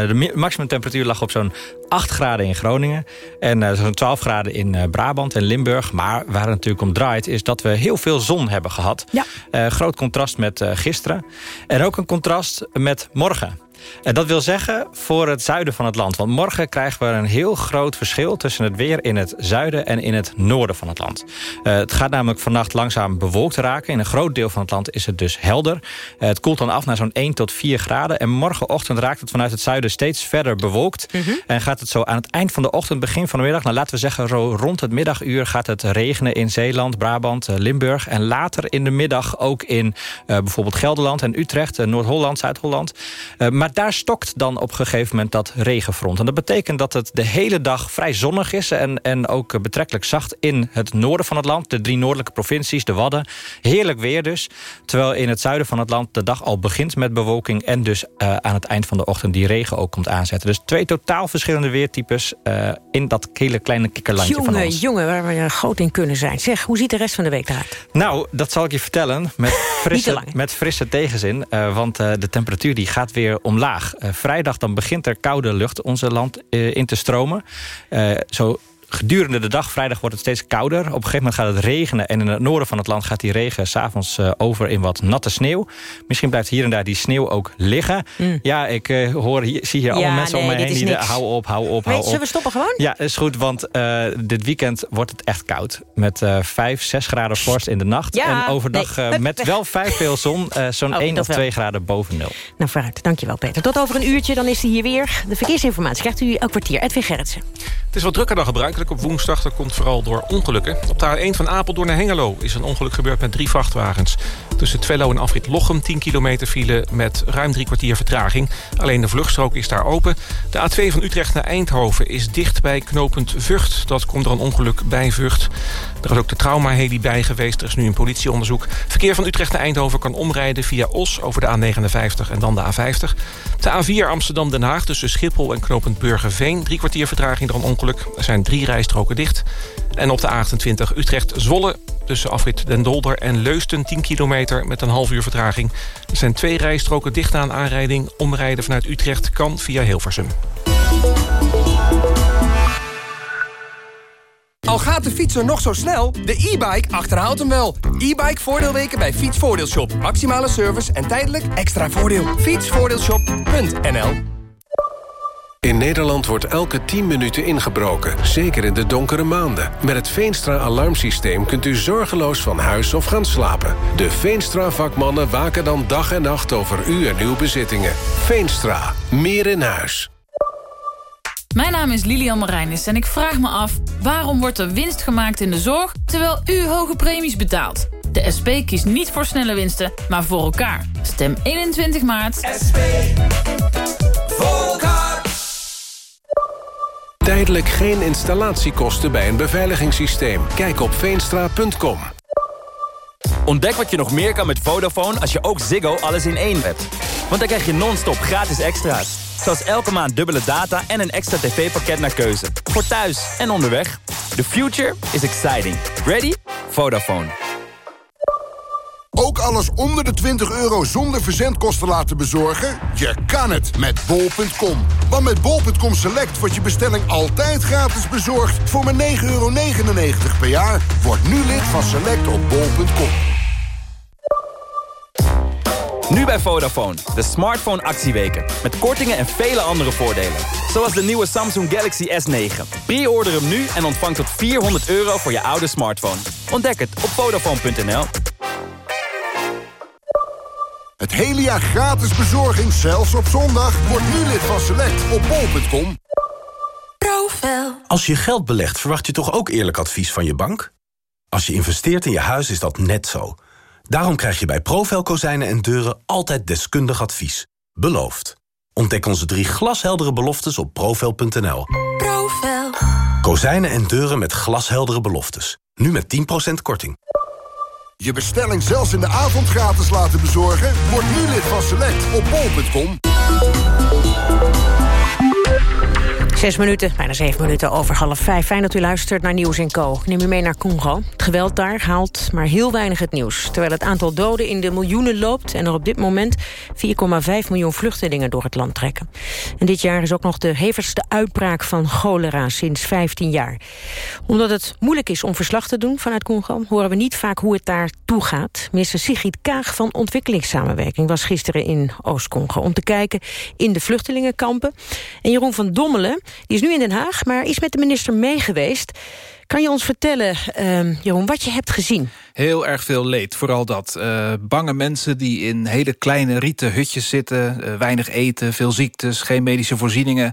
de maximumtemperatuur lag op zo'n 8 graden in Groningen. En eh, zo'n 12 graden in eh, Brabant en Limburg. Maar waar het natuurlijk om draait is dat we heel veel zon hebben gehad. Eh, groot contrast met eh, gisteren. En ook een contrast met morgen. En dat wil zeggen voor het zuiden van het land. Want morgen krijgen we een heel groot verschil... tussen het weer in het zuiden en in het noorden van het land. Eh, het gaat namelijk vannacht langzaam bewolkt raken. In een groot deel van het land is het dus helder. Eh, het koelt dan af naar zo'n 1 tot 4 graden. En morgenochtend raakt het vanuit het zuiden steeds verder bewolkt. En gaat het zo aan het eind van de ochtend, begin van de middag... nou laten we zeggen zo rond het middaguur gaat het regenen in Zeeland, Brabant, eh, Limburg. En later in de middag ook in bijvoorbeeld Gelderland en Utrecht... Noord-Holland, Zuid-Holland. Eh, maar daar stokt dan op een gegeven moment dat regenfront. En dat betekent dat het de hele dag vrij zonnig is... en, en ook betrekkelijk zacht in het noorden van het land. De drie noordelijke provincies, de Wadden. Heerlijk weer dus. Terwijl in het zuiden van het land de dag al begint met bewolking... en dus eh, aan het eind van de ochtend die regen ook komt aanzetten. Dus twee totaal verschillende weertypes... eh, in dat hele kleine kikkerlandje van Jongen, ons. jongen, waar we eh, groot in kunnen zijn. Zeg, hoe ziet de rest van de week eruit? Nou, dat zal ik je vertellen. Met frisse, met frisse tegenzin. eh, want de temperatuur die gaat weer Eh, vrijdag dan begint er koude lucht onze land eh, in te stromen. Eh, zo gedurende de dag, vrijdag wordt het steeds kouder. Op een gegeven moment gaat het regenen. En in het noorden van het land gaat die regen s'avonds uh, over in wat natte sneeuw. Misschien blijft hier en daar die sneeuw ook liggen. Mm. Ja, ik uh, hoor, hier, zie hier ja, allemaal mensen nee, om me heen die de, hou op, hou op, hou Weet, op. Zullen we stoppen gewoon? Ja, is goed, want uh, dit weekend wordt het echt koud. Met uh, 5, 6 graden vorst in de nacht. Ja, en overdag nee. uh, met wel vrij veel zon, uh, zo'n oh, 1 of 2 wel. graden boven nul. Nou, vooruit. Dankjewel, Peter. Tot over een uurtje, dan is hij hier weer. De verkeersinformatie krijgt u elk kwartier. Edwin Gerritsen. Het is wat drukker dan gebruikelijk. Op woensdag. Dat komt vooral door ongelukken. Op de A1 van Apeldoorn naar Hengelo is een ongeluk gebeurd met drie vrachtwagens. Tussen Twello en Afrit Lochem 10 kilometer file met ruim drie kwartier vertraging. Alleen de vluchtstrook is daar open. De A2 van Utrecht naar Eindhoven is dicht bij knooppunt Vught. Dat komt door een ongeluk bij Vught. Er is ook de trauma-heli bij geweest. Er is nu een politieonderzoek. Verkeer van Utrecht naar Eindhoven kan omrijden via Os over de A59 en dan de A50. De A4 Amsterdam-Den Haag tussen Schiphol en knooppunt Burgerveen. Drie kwartier vertraging door een ongeluk. Er zijn drie rijstroken dicht. En op de A28 Utrecht-Zwolle tussen afrit Den Dolder en Leusten 10 kilometer met een half uur vertraging. Er zijn twee rijstroken dicht aan aanrijding. Omrijden vanuit Utrecht kan via Hilversum. Al gaat de fietser nog zo snel, de e-bike achterhaalt hem wel. E-bike voordeelweken bij Fietsvoordeelshop. Maximale service en tijdelijk extra voordeel. Fietsvoordeelshop.nl In Nederland wordt elke 10 minuten ingebroken, zeker in de donkere maanden. Met het Veenstra-alarmsysteem kunt u zorgeloos van huis of gaan slapen. De Veenstra-vakmannen waken dan dag en nacht over u en uw bezittingen. Veenstra, meer in huis. Mijn naam is Lilian Marijnis en ik vraag me af... waarom wordt er winst gemaakt in de zorg... terwijl u hoge premies betaalt? De SP kiest niet voor snelle winsten, maar voor elkaar. Stem 21 maart. SP. Voor elkaar. Tijdelijk geen installatiekosten bij een beveiligingssysteem. Kijk op veenstra.com. Ontdek wat je nog meer kan met Vodafone als je ook Ziggo alles in één hebt. Want dan krijg je non-stop gratis extra's. Zoals elke maand dubbele data en een extra tv-pakket naar keuze. Voor thuis en onderweg. The future is exciting. Ready? Vodafone. Ook alles onder de 20 euro zonder verzendkosten laten bezorgen? Je kan het met bol.com. Want met bol.com Select wordt je bestelling altijd gratis bezorgd... voor maar 9,99 euro per jaar. Word nu lid van Select op bol.com. Nu bij Vodafone, de smartphone actieweken. Met kortingen en vele andere voordelen. Zoals de nieuwe Samsung Galaxy S9. Pre-order hem nu en ontvang tot 400 euro voor je oude smartphone. Ontdek het op Vodafone.nl. Het hele jaar gratis bezorging, zelfs op zondag. Word nu lid van Select op bol.com. Als je geld belegt, verwacht je toch ook eerlijk advies van je bank? Als je investeert in je huis is dat net zo. Daarom krijg je bij Profel Kozijnen en Deuren altijd deskundig advies. Beloofd. Ontdek onze drie glasheldere beloftes op profel.nl. Profel. Kozijnen en deuren met glasheldere beloftes. Nu met 10% korting. Je bestelling zelfs in de avond gratis laten bezorgen? Word nu lid van Select op bol.com. Zes minuten, bijna zeven minuten over half vijf. Fijn dat u luistert naar Nieuws in Co. Neem u mee naar Congo. Het geweld daar haalt maar heel weinig het nieuws. Terwijl het aantal doden in de miljoenen loopt... en er op dit moment 4,5 miljoen vluchtelingen door het land trekken. En dit jaar is ook nog de hevigste uitbraak van cholera sinds 15 jaar. Omdat het moeilijk is om verslag te doen vanuit Congo... horen we niet vaak hoe het daar toe gaat. Minister Sigrid Kaag van Ontwikkelingssamenwerking... was gisteren in Oost-Congo om te kijken in de vluchtelingenkampen. En Jeroen van Dommelen die is nu in Den Haag, maar is met de minister meegeweest. Kan je ons vertellen, uh, wat je hebt gezien? Heel erg veel leed, vooral dat. Uh, bange mensen die in hele kleine rieten hutjes zitten... Uh, weinig eten, veel ziektes, geen medische voorzieningen.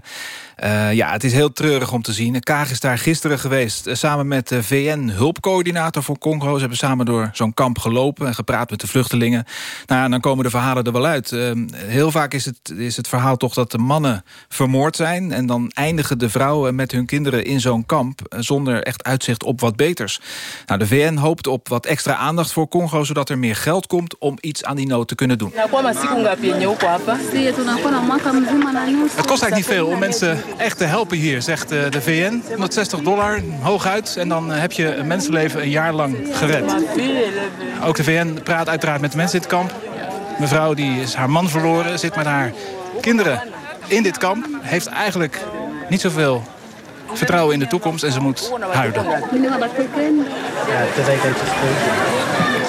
Uh, ja, het is heel treurig om te zien. Kaag is daar gisteren geweest, samen met de VN-hulpcoördinator voor Congo. Ze hebben samen door zo'n kamp gelopen en gepraat met de vluchtelingen. Nou, en dan komen de verhalen er wel uit. heel vaak is het, is het verhaal toch dat de mannen vermoord zijn... en dan eindigen de vrouwen met hun kinderen in zo'n kamp... zonder echt uitzicht op wat beters. Nou, de VN hoopt op wat extra aandacht voor Congo... zodat er meer geld komt om iets aan die nood te kunnen doen. Het kost eigenlijk niet veel om mensen echt te helpen hier, zegt de VN. 160 dollar, hooguit. En dan heb je een mensenleven een jaar lang gered. Ook de VN praat uiteraard met de mensen in het kamp. Mevrouw die is haar man verloren, zit met haar kinderen in dit kamp. Heeft eigenlijk niet zoveel vertrouwen in de toekomst en ze moet huilen.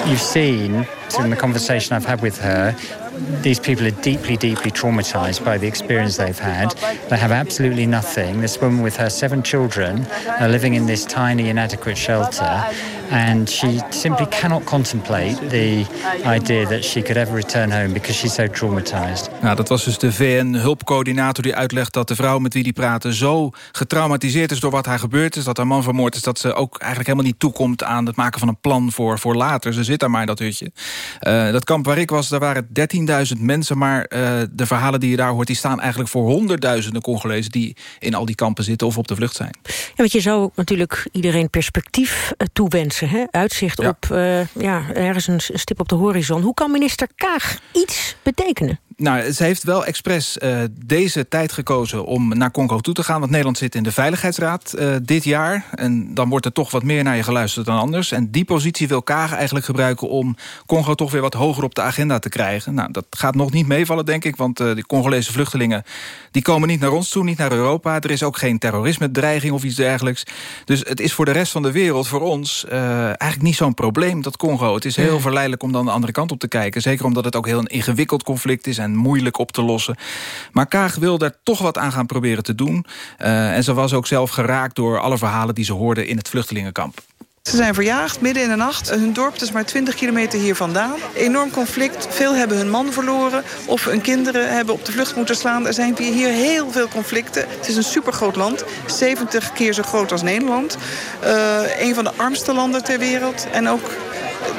You've seen in the conversation I've had with her these people are deeply, deeply traumatized by the experience they've had. They have absolutely nothing. This woman with her seven children are living in this tiny, inadequate shelter. And she simply cannot contemplate the idea that she could ever return home because she's so traumatized. Nou, dat was dus de VN-hulpcoördinator die uitlegt dat de vrouw met wie die praten zo getraumatiseerd is door wat haar gebeurd is, dat haar man vermoord is, dat ze ook eigenlijk helemaal niet toekomt aan het maken van een plan voor, voor later. Ze zit daar maar in dat hutje. Uh, dat kamp waar ik was, daar waren 13.000 mensen, maar uh, de verhalen die je daar hoort, die staan eigenlijk voor honderdduizenden Congolezen die in al die kampen zitten of op de vlucht zijn. Ja, want je zou natuurlijk iedereen perspectief uh, toewensen, hè? uitzicht ja. op ja, ergens een stip op de horizon. Hoe kan minister Kaag iets betekenen? Nou, ze heeft wel expres uh, deze tijd gekozen om naar Congo toe te gaan. Want Nederland zit in de Veiligheidsraad uh, dit jaar. En dan wordt er toch wat meer naar je geluisterd dan anders. En die positie wil Kaag eigenlijk gebruiken om Congo toch weer wat hoger op de agenda te krijgen. Nou, dat gaat nog niet meevallen, denk ik. Want uh, de Congolese vluchtelingen die komen niet naar ons toe, niet naar Europa. Er is ook geen terrorisme-dreiging of iets dergelijks. Dus het is voor de rest van de wereld, voor ons, eigenlijk niet zo'n probleem, dat Congo. Het is heel verleidelijk om dan de andere kant op te kijken. Zeker omdat het ook heel een ingewikkeld conflict is en moeilijk op te lossen. Maar Kaag wil daar toch wat aan gaan proberen te doen. Uh, en ze was ook zelf geraakt door alle verhalen die ze hoorde in het vluchtelingenkamp. Ze zijn verjaagd midden in de nacht. Hun dorp is maar 20 kilometer hier vandaan. Enorm conflict. Veel hebben hun man verloren. Of hun kinderen hebben op de vlucht moeten slaan. Er zijn hier heel veel conflicten. Het is een supergroot land. 70 keer zo groot als Nederland. Uh, een van de armste landen ter wereld. En ook,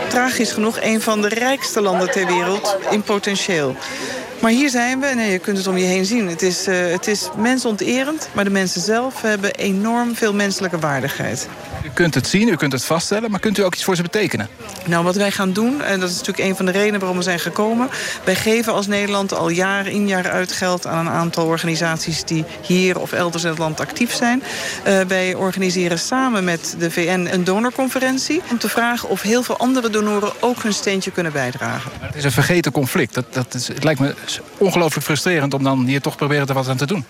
tragisch genoeg, een van de rijkste landen ter wereld in potentieel. Maar hier zijn we en je kunt het om je heen zien. Het is, uh, het is mensonterend, maar de mensen zelf hebben enorm veel menselijke waardigheid. U kunt het zien, u kunt het vaststellen, maar kunt u ook iets voor ze betekenen? Nou, wat wij gaan doen, en dat is natuurlijk een van de redenen waarom we zijn gekomen... wij geven als Nederland al jaar in jaar uit geld aan een aantal organisaties... die hier of elders in het land actief zijn. Uh, wij organiseren samen met de VN een donorconferentie... om te vragen of heel veel andere donoren ook hun steentje kunnen bijdragen. Het is een vergeten conflict. Dat, dat is, het lijkt me ongelooflijk frustrerend om dan hier toch proberen er wat aan te doen.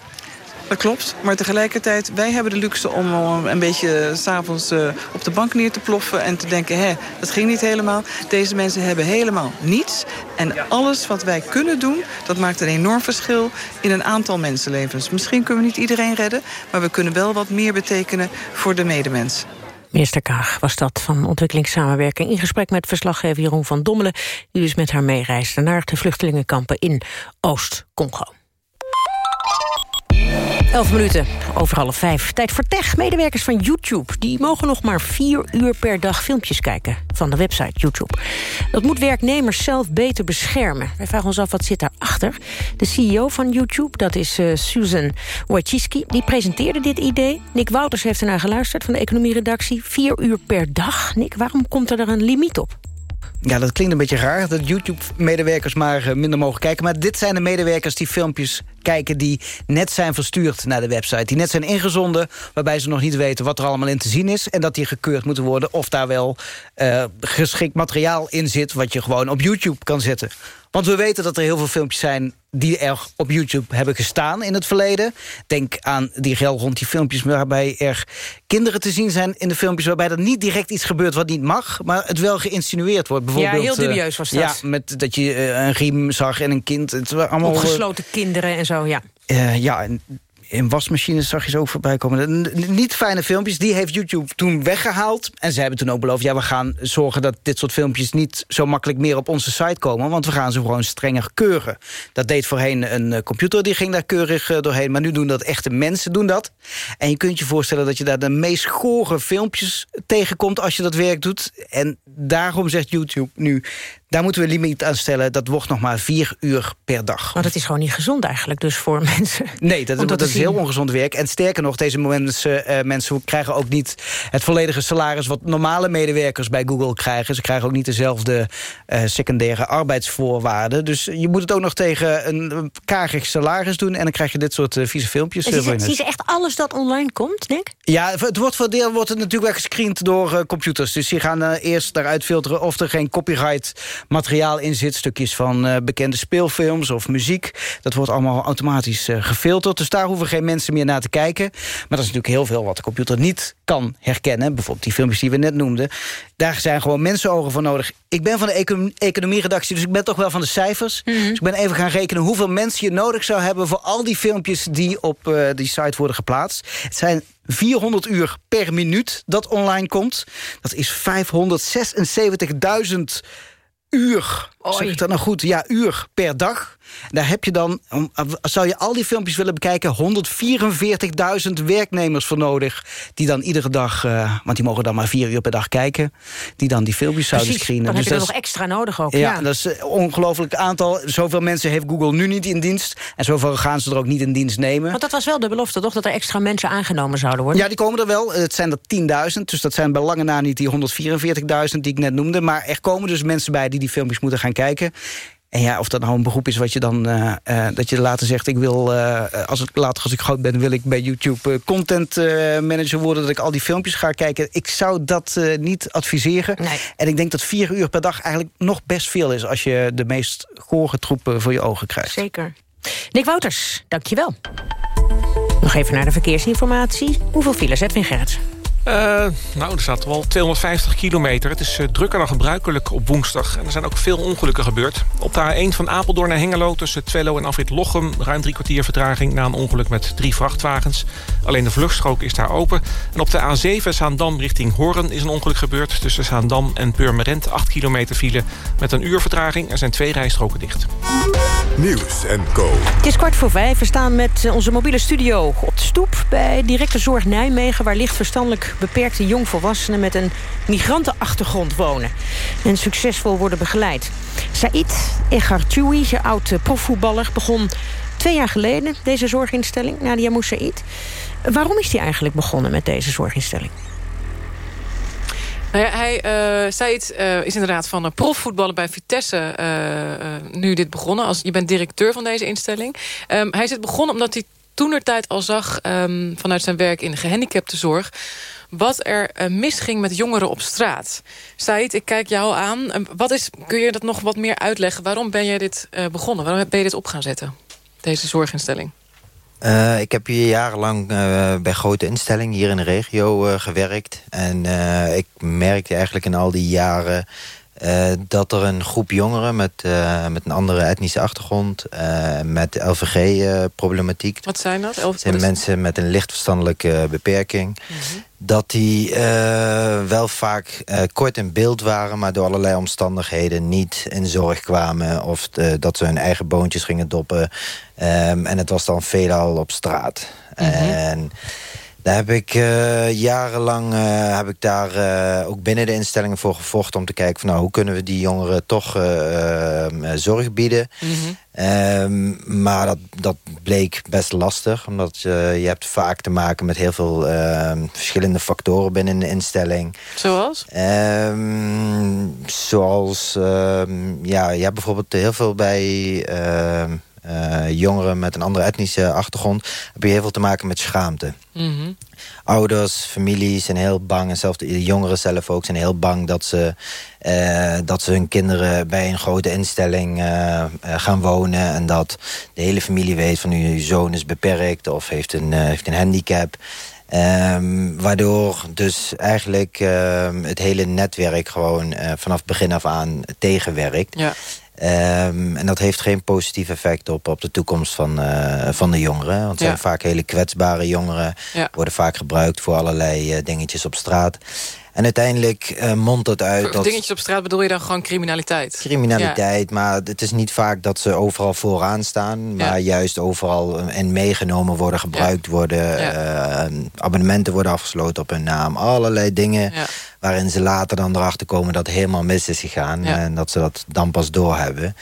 Dat klopt, maar tegelijkertijd, wij hebben de luxe om een beetje s'avonds uh, op de bank neer te ploffen en te denken, hé, dat ging niet helemaal. Deze mensen hebben helemaal niets. En alles wat wij kunnen doen, dat maakt een enorm verschil in een aantal mensenlevens. Misschien kunnen we niet iedereen redden, maar we kunnen wel wat meer betekenen voor de medemens. Minister Kaag was dat van ontwikkelingssamenwerking... in gesprek met verslaggever Jeroen van Dommelen... die dus met haar meereisde naar de vluchtelingenkampen in Oost-Congo. Elf minuten, over half vijf. Tijd voor tech. Medewerkers van YouTube die mogen nog maar vier uur per dag filmpjes kijken van de website YouTube. Dat moet werknemers zelf beter beschermen. Wij vragen ons af wat zit daarachter. De CEO van YouTube, dat is uh, Susan Wojcicki, die presenteerde dit idee. Nick Wouters heeft ernaar geluisterd van de economieredactie. Vier uur per dag. Nick, waarom komt er een limiet op? Ja, dat klinkt een beetje raar, dat YouTube-medewerkers maar minder mogen kijken. Maar dit zijn de medewerkers die filmpjes kijken... die net zijn verstuurd naar de website. Die net zijn ingezonden, waarbij ze nog niet weten wat er allemaal in te zien is... en dat die gekeurd moeten worden of daar wel uh, geschikt materiaal in zit... wat je gewoon op YouTube kan zetten. Want we weten dat er heel veel filmpjes zijn die er op YouTube hebben gestaan in het verleden. Denk aan die gel rond die filmpjes waarbij er kinderen te zien zijn in de filmpjes... waarbij er niet direct iets gebeurt wat niet mag... maar het wel geïnsinueerd wordt. Bijvoorbeeld, ja, heel dubieus was dat. Ja, met dat je uh, een riem zag en een kind. Het allemaal, Opgesloten uh, kinderen en zo, ja. Uh, ja, en in wasmachines zag je ze ook voorbij komen. Niet fijne filmpjes, die heeft YouTube toen weggehaald. En ze hebben toen ook beloofd... ja, we gaan zorgen dat dit soort filmpjes niet zo makkelijk meer op onze site komen... want we gaan ze gewoon strenger keuren. Dat deed voorheen een computer, die ging daar keurig doorheen... maar nu doen dat echte mensen, doen dat. En je kunt je voorstellen dat je daar de meest gore filmpjes tegenkomt... als je dat werk doet. En daarom zegt YouTube nu... Daar moeten we een limiet aan stellen. Dat wordt nog maar vier uur per dag. Maar dat is gewoon niet gezond eigenlijk dus voor mensen. Nee, dat, dat, dat is heel ongezond werk. En sterker nog, deze mensen, uh, mensen krijgen ook niet het volledige salaris... wat normale medewerkers bij Google krijgen. Ze krijgen ook niet dezelfde uh, secundaire arbeidsvoorwaarden. Dus je moet het ook nog tegen een kagig salaris doen... en dan krijg je dit soort uh, vieze filmpjes. Zie, zie ze echt alles dat online komt, Nick? Ja, het wordt voor deel wordt het natuurlijk wel gescreend door computers. Dus die gaan eerst eruit uitfilteren... of er geen copyright materiaal in zit. Stukjes van bekende speelfilms of muziek. Dat wordt allemaal automatisch gefilterd. Dus daar hoeven geen mensen meer naar te kijken. Maar dat is natuurlijk heel veel wat de computer niet kan herkennen. Bijvoorbeeld die filmpjes die we net noemden. Daar zijn gewoon mensenogen voor nodig. Ik ben van de econ economieredactie, dus ik ben toch wel van de cijfers. Mhm. Dus ik ben even gaan rekenen hoeveel mensen je nodig zou hebben... voor al die filmpjes die op uh, die site worden geplaatst. Het zijn 400 uur per minuut dat online komt. Dat is 576.000 uur. Zeg ik dat nou goed? Ja, uur per dag. Daar heb je dan, zou je al die filmpjes willen bekijken... 144.000 werknemers voor nodig. Die dan iedere dag, uh, want die mogen dan maar vier uur per dag kijken... die dan die filmpjes zouden screenen. dan dus heb je dat nog extra nodig ook. ja, Ja, dat is een ongelooflijk aantal. Zoveel mensen heeft Google nu niet in dienst. En zoveel gaan ze er ook niet in dienst nemen. Want dat was wel de belofte, toch? Dat er extra mensen aangenomen zouden worden? Ja, die komen er wel. Het zijn er 10.000. Dus dat zijn bij lange na niet die 144.000 die ik net noemde. Maar er komen dus mensen bij die die filmpjes moeten gaan kijken. En ja, of dat nou een beroep is wat je dan... Uh, uh, dat je later zegt, ik wil, uh, als ik, later als ik groot ben... wil ik bij YouTube content manager worden... dat ik al die filmpjes ga kijken. Ik zou dat niet adviseren. Nee. En ik denk dat vier uur per dag eigenlijk nog best veel is... als je de meest gore troepen voor je ogen krijgt. Zeker. Nick Wouters, dankjewel. Nog even naar de verkeersinformatie. Hoeveel files, Edwin Gerrits? Uh, nou, er staat wel 250 kilometer. Het is uh, drukker dan gebruikelijk op woensdag. En er zijn ook veel ongelukken gebeurd. Op de A1 van Apeldoorn naar Hengelo... tussen Twello en Afrit Lochem... ruim drie kwartier vertraging na een ongeluk met drie vrachtwagens. Alleen de vluchtstrook is daar open. En op de A7 Zaandam richting Hoorn is een ongeluk gebeurd. Tussen Zaandam en Purmerend 8 kilometer file... met een uur vertraging. Er zijn twee rijstroken dicht. Nieuws en Co. Het is kwart voor vijf. We staan met uh, onze mobiele studio op de stoep... bij Directe Zorg Nijmegen... waar licht verstandelijk beperkte jongvolwassenen met een migrantenachtergrond wonen. En succesvol worden begeleid. Said Egartoui, oud profvoetballer, begon twee jaar geleden deze zorginstelling, Nadia Moussaïd. Waarom is hij eigenlijk begonnen met deze zorginstelling? Nou ja, hij, uh, Said uh, is inderdaad van een profvoetballer bij Vitesse uh, nu dit begonnen. Als, je bent directeur van deze instelling. Um, hij is het begonnen omdat hij toenertijd al zag um, vanuit zijn werk in de gehandicaptenzorg wat er uh, misging met jongeren op straat. Said, ik kijk jou aan. Uh, wat is, kun je dat nog wat meer uitleggen? Waarom ben jij dit uh, begonnen? Waarom ben je dit op gaan zetten? Deze zorginstelling? Ik heb hier jarenlang bij grote instellingen hier in de regio gewerkt. En ik merkte eigenlijk in al die jaren... Dat er een groep jongeren met, met een andere etnische achtergrond... Met LVG-problematiek... Wat zijn dat? Dat zijn mensen met een lichtverstandelijke beperking... Mm -hmm. Dat die wel vaak kort in beeld waren... maar door allerlei omstandigheden niet in zorg kwamen... of de, dat ze hun eigen boontjes gingen doppen. Um, en het was dan veelal op straat. Mm -hmm. En... Daar heb ik uh, jarenlang uh, heb ik daar uh, ook binnen de instellingen voor gevochten... om te kijken van nou, hoe kunnen we die jongeren toch zorg bieden. Mm -hmm. um, maar dat, dat bleek best lastig. Omdat je hebt vaak te maken met heel veel ehm, verschillende factoren binnen een instelling. Zoals? Um, zoals, ja, je hebt bijvoorbeeld heel veel bij... Uh, jongeren met een andere etnische achtergrond... heb je heel veel te maken met schaamte. Mm -hmm. Ouders, families zijn heel bang... en zelfs de jongeren zelf ook zijn heel bang... dat ze, uh, dat ze hun kinderen bij een grote instelling uh, gaan wonen... en dat de hele familie weet van... uw zoon is beperkt of heeft een, heeft een handicap... Um, waardoor dus eigenlijk uh, het hele netwerk gewoon vanaf begin af aan tegenwerkt. Ja. Um, en dat heeft geen positief effect op, op de toekomst van, uh, van de jongeren. Want het zijn vaak hele kwetsbare jongeren. Ja. Worden vaak gebruikt voor allerlei uh, dingetjes op straat. En uiteindelijk uh, mondt het uit dat... Dingetjes op straat bedoel je dan gewoon criminaliteit? Criminaliteit, maar het is niet vaak dat ze overal vooraan staan. Maar Ja. juist overal eh, en meegenomen worden, gebruikt worden. eh, abonnementen worden afgesloten op hun naam. Allerlei dingen waarin ze later dan erachter komen dat het helemaal mis is gegaan. En dat ze dat dan pas doorhebben.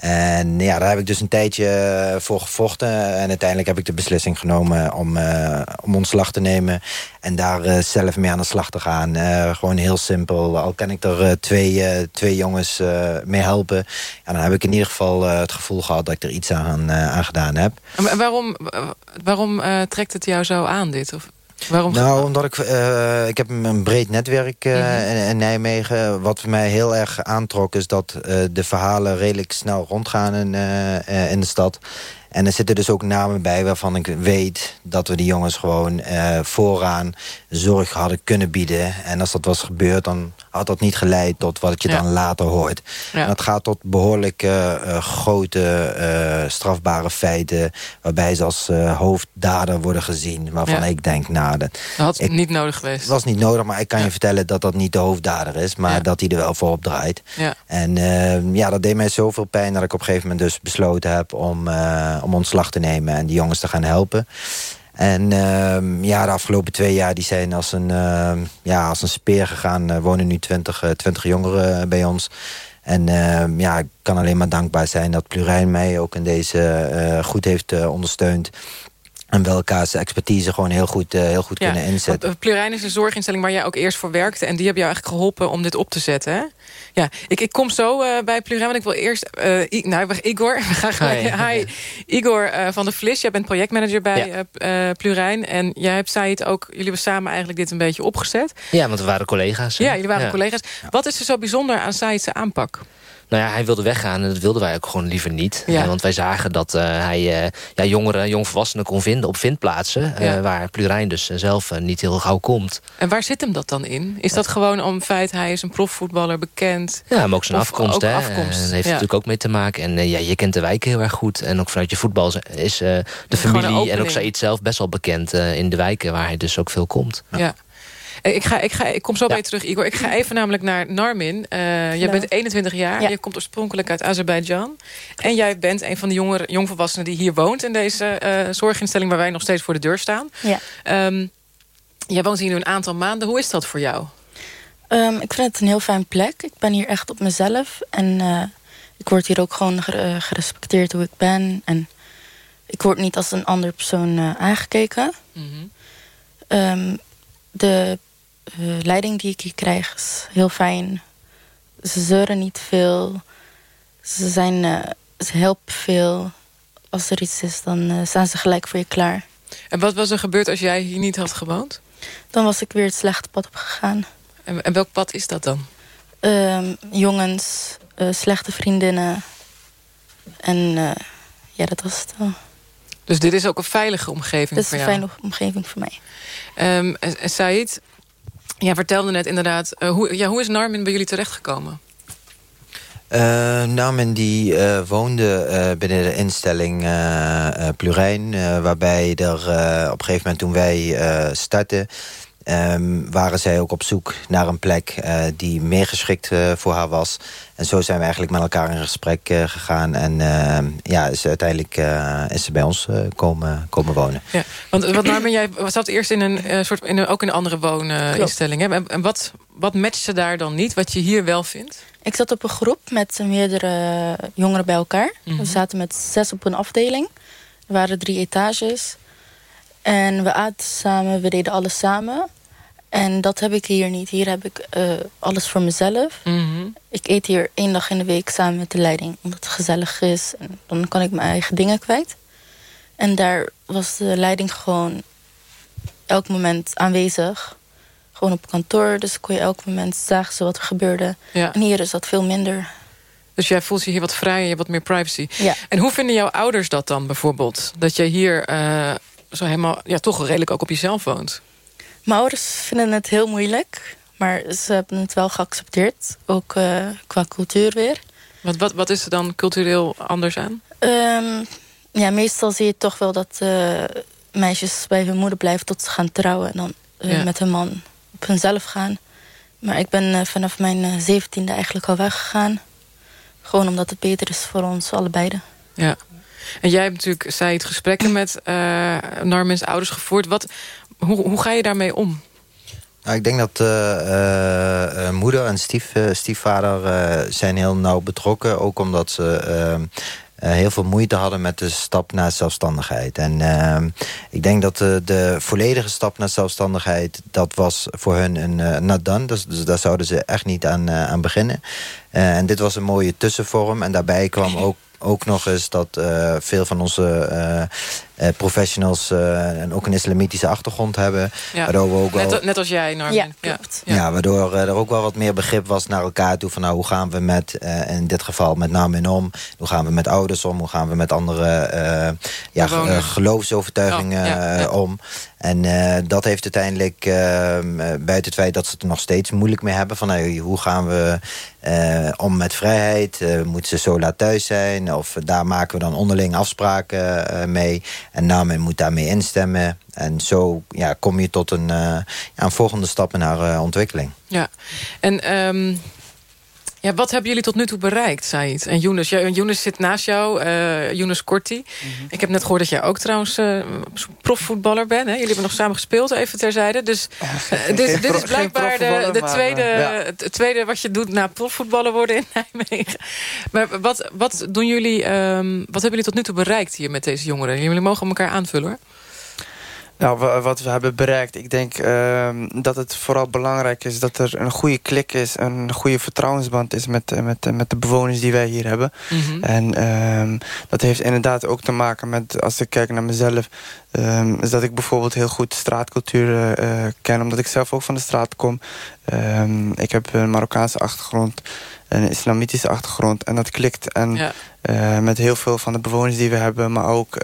En ja, daar heb ik dus een tijdje eh, voor gevochten. En uiteindelijk heb ik de beslissing genomen om, eh, om ontslag te nemen. En daar eh, zelf mee aan de slag te gaan. Gewoon heel simpel. Al kan ik er twee, twee jongens mee helpen. Ja, dan heb ik in ieder geval het gevoel gehad dat ik er iets aan, aan gedaan heb. En wa- waarom, wa- waarom trekt het jou zo aan, dit? Of, Waarom? Nou, omdat ik, uh, ik heb een breed netwerk uh, in, in, Nijmegen. Wat mij heel erg aantrok is dat uh, de verhalen redelijk snel rondgaan in, in de stad. En er zitten dus ook namen bij waarvan ik weet dat we die jongens gewoon vooraan zorg hadden kunnen bieden. En als dat was gebeurd, dan had dat niet geleid tot wat je ja. dan later hoort. Ja. En dat gaat tot behoorlijk uh, grote uh, strafbare feiten... waarbij ze als hoofddader worden gezien. Waarvan ja. ik denk, nou... Dat, dat had ik, niet nodig geweest. Het was niet nodig, maar ik kan je vertellen dat dat niet de hoofddader is. Maar dat hij er wel voor op draait. En ja, dat deed mij zoveel pijn dat ik op een gegeven moment dus besloten heb... om, om ontslag te nemen en die jongens te gaan helpen. En uh, ja, de afgelopen twee jaar die zijn als een, uh, ja, als een speer gegaan. Er wonen nu 20, uh, 20 jongeren bij ons. En uh, ja, ik kan alleen maar dankbaar zijn dat Plurijn mij ook in deze uh, goed heeft ondersteund. En we elkaars expertise gewoon heel goed, uh, heel goed ja, kunnen inzetten. Plurijn is een zorginstelling waar jij ook eerst voor werkte. En die hebben jou eigenlijk geholpen om dit op te zetten. Hè? Ja, ik, ik kom zo uh, bij Plurijn. Want ik wil eerst... Uh, I, nou, Igor. Hi. Hi. Igor van de Vlis. Jij bent projectmanager bij ja. Plurijn. En jij hebt Said ook... Jullie hebben samen eigenlijk dit een beetje opgezet. Ja, want we waren collega's. Ja, jullie waren ja. collega's. Wat is er zo bijzonder aan Said's aanpak? Nou ja, hij wilde weggaan en dat wilden wij ook gewoon liever niet. Ja. want wij zagen dat uh, hij uh, ja, jongeren, jongvolwassenen kon vinden op vindplaatsen... Ja. Uh, waar Plurijn dus zelf niet heel gauw komt. En waar zit hem dat dan in? Is dat gewoon om het feit hij is een profvoetballer bekend? Ja, maar ook zijn of afkomst. Ook hè, afkomst. heeft natuurlijk ook mee te maken. En ja, je kent de wijk heel erg goed. En ook vanuit je voetbal is de familie en ook Said zelf best wel bekend in de wijken... waar hij dus ook veel komt. ja. Ik, ga, ik, ga, ik kom zo ja. bij je terug, Igor. Ik ga even namelijk naar Narmin. Uh, jij bent 21 jaar. Ja. Je komt oorspronkelijk uit Azerbeidzjan. En jij bent een van de jongeren, jongvolwassenen die hier woont... in deze uh, zorginstelling waar wij nog steeds voor de deur staan. Ja. Um, jij woont hier nu een aantal maanden. Hoe is dat voor jou? Um, ik vind het een heel fijn plek. Ik ben hier echt op mezelf. En uh, ik word hier ook gewoon gerespecteerd hoe ik ben. En ik word niet als een andere persoon aangekeken. Mm -hmm. um, de uh, leiding die ik hier krijg is heel fijn. Ze zeuren niet veel. Ze, zijn, uh, ze helpen veel. Als er iets is, dan uh, staan ze gelijk voor je klaar. En wat was er gebeurd als jij hier niet had gewoond? Dan was ik weer het slechte pad opgegaan. En, en welk pad is dat dan? Uh, jongens, slechte vriendinnen. En ja, dat was het wel. Dus dit is ook een veilige omgeving voor jou? Dit is een veilige omgeving voor mij. Um, en, en Said, Jij vertelde net inderdaad... Uh, hoe, ja, hoe is Narmin bij jullie terechtgekomen? Uh, Narmin die uh, woonde binnen de instelling Plurijn... waarbij er op een gegeven moment toen wij startten... Um, waren zij ook op zoek naar een plek uh, die meer geschikt uh, voor haar was. En zo zijn we eigenlijk met elkaar in gesprek uh, gegaan. En ja, is uiteindelijk is ze bij ons komen, komen wonen. Ja, want wat Narmen, jij zat eerst in een soort in een, ook in een andere wooninstelling. Hè? En wat, wat matchte daar dan niet, wat je hier wel vindt? Ik zat op een groep met meerdere jongeren bij elkaar. Mm -hmm. We zaten met zes op een afdeling. Er waren drie etages. En we aten samen, we deden alles samen. En dat heb ik hier niet. Hier heb ik uh, alles voor mezelf. Mm -hmm. Ik eet hier één dag in de week samen met de leiding. Omdat het gezellig is. En dan kan ik mijn eigen dingen kwijt. En daar was de leiding gewoon elk moment aanwezig. Gewoon op kantoor. Dus kon je elk moment zagen ze wat er gebeurde. Ja. En hier is dat veel minder. Dus jij voelt je hier wat vrijer, je hebt wat meer privacy. Ja. En hoe vinden jouw ouders dat dan bijvoorbeeld? Dat je hier uh, zo helemaal, ja, toch redelijk ook op jezelf woont? Mijn ouders vinden het heel moeilijk. Maar ze hebben het wel geaccepteerd. Ook uh, qua cultuur weer. Wat, wat, wat is er dan cultureel anders aan? Um, ja, meestal zie je toch wel dat uh, meisjes bij hun moeder blijven tot ze gaan trouwen. En dan uh, ja. met hun man op hunzelf gaan. Maar ik ben vanaf mijn zeventiende eigenlijk al weggegaan. Gewoon omdat het beter is voor ons allebei. Ja. En jij hebt natuurlijk, zei het gesprekken met Narmins ouders gevoerd. Wat, hoe, hoe ga je daarmee om? Nou, ik denk dat uh, uh, moeder en stief, stiefvader zijn heel nauw betrokken. Ook omdat ze heel veel moeite hadden met de stap naar zelfstandigheid. En ik denk dat de, de, volledige stap naar zelfstandigheid... dat was voor hun een not done. Dus, dus, daar zouden ze echt niet aan, aan beginnen. en dit was een mooie tussenvorm. En daarbij kwam ook ook nog eens dat eh, veel van onze eh, eh, professionals uh, en ook een islamitische achtergrond hebben. Ja. Waardoor we ook wel, net, net als jij, Norman. Ja, klopt. ja. waardoor er ook wel wat meer begrip was naar elkaar toe. Van nou, hoe gaan we met, in dit geval met naam en om. Hoe gaan we met ouders om. Hoe gaan we met andere ja, geloofsovertuigingen Oh, ja, ja. om. En dat heeft uiteindelijk, buiten het feit dat ze het er nog steeds moeilijk mee hebben... van hoe gaan we om met vrijheid? moeten ze zo laat thuis zijn? Of daar maken we dan onderling afspraken mee. En Namen moet daarmee instemmen. En zo ja, kom je tot een, ja, volgende stap in haar ontwikkeling. Ja, en um, ja, wat hebben jullie tot nu toe bereikt, Said? En Younes, Younes zit naast jou, uh, Younes Korti. Mm -hmm. Ik heb net gehoord dat jij ook trouwens uh, profvoetballer bent. Hè? Jullie hebben nog samen gespeeld, even terzijde. Dus uh, dit, dit, is blijkbaar de, de tweede, maar, ja. het tweede wat je doet na profvoetballer worden in Nijmegen. Maar wat, wat, doen jullie, um, wat hebben jullie tot nu toe bereikt hier met deze jongeren? Jullie mogen elkaar aanvullen, hoor. Nou, wat we hebben bereikt, ik denk uh, dat het vooral belangrijk is dat er een goede klik is, een goede vertrouwensband is met, met, met de bewoners die wij hier hebben. Mm -hmm. En uh, dat heeft inderdaad ook te maken met, als ik kijk naar mezelf, uh, is dat ik bijvoorbeeld heel goed straatcultuur uh, ken, omdat ik zelf ook van de straat kom. Ehm, ik heb een Marokkaanse achtergrond een islamitische achtergrond. En dat klikt. En ja. met heel veel van de bewoners die we hebben, maar ook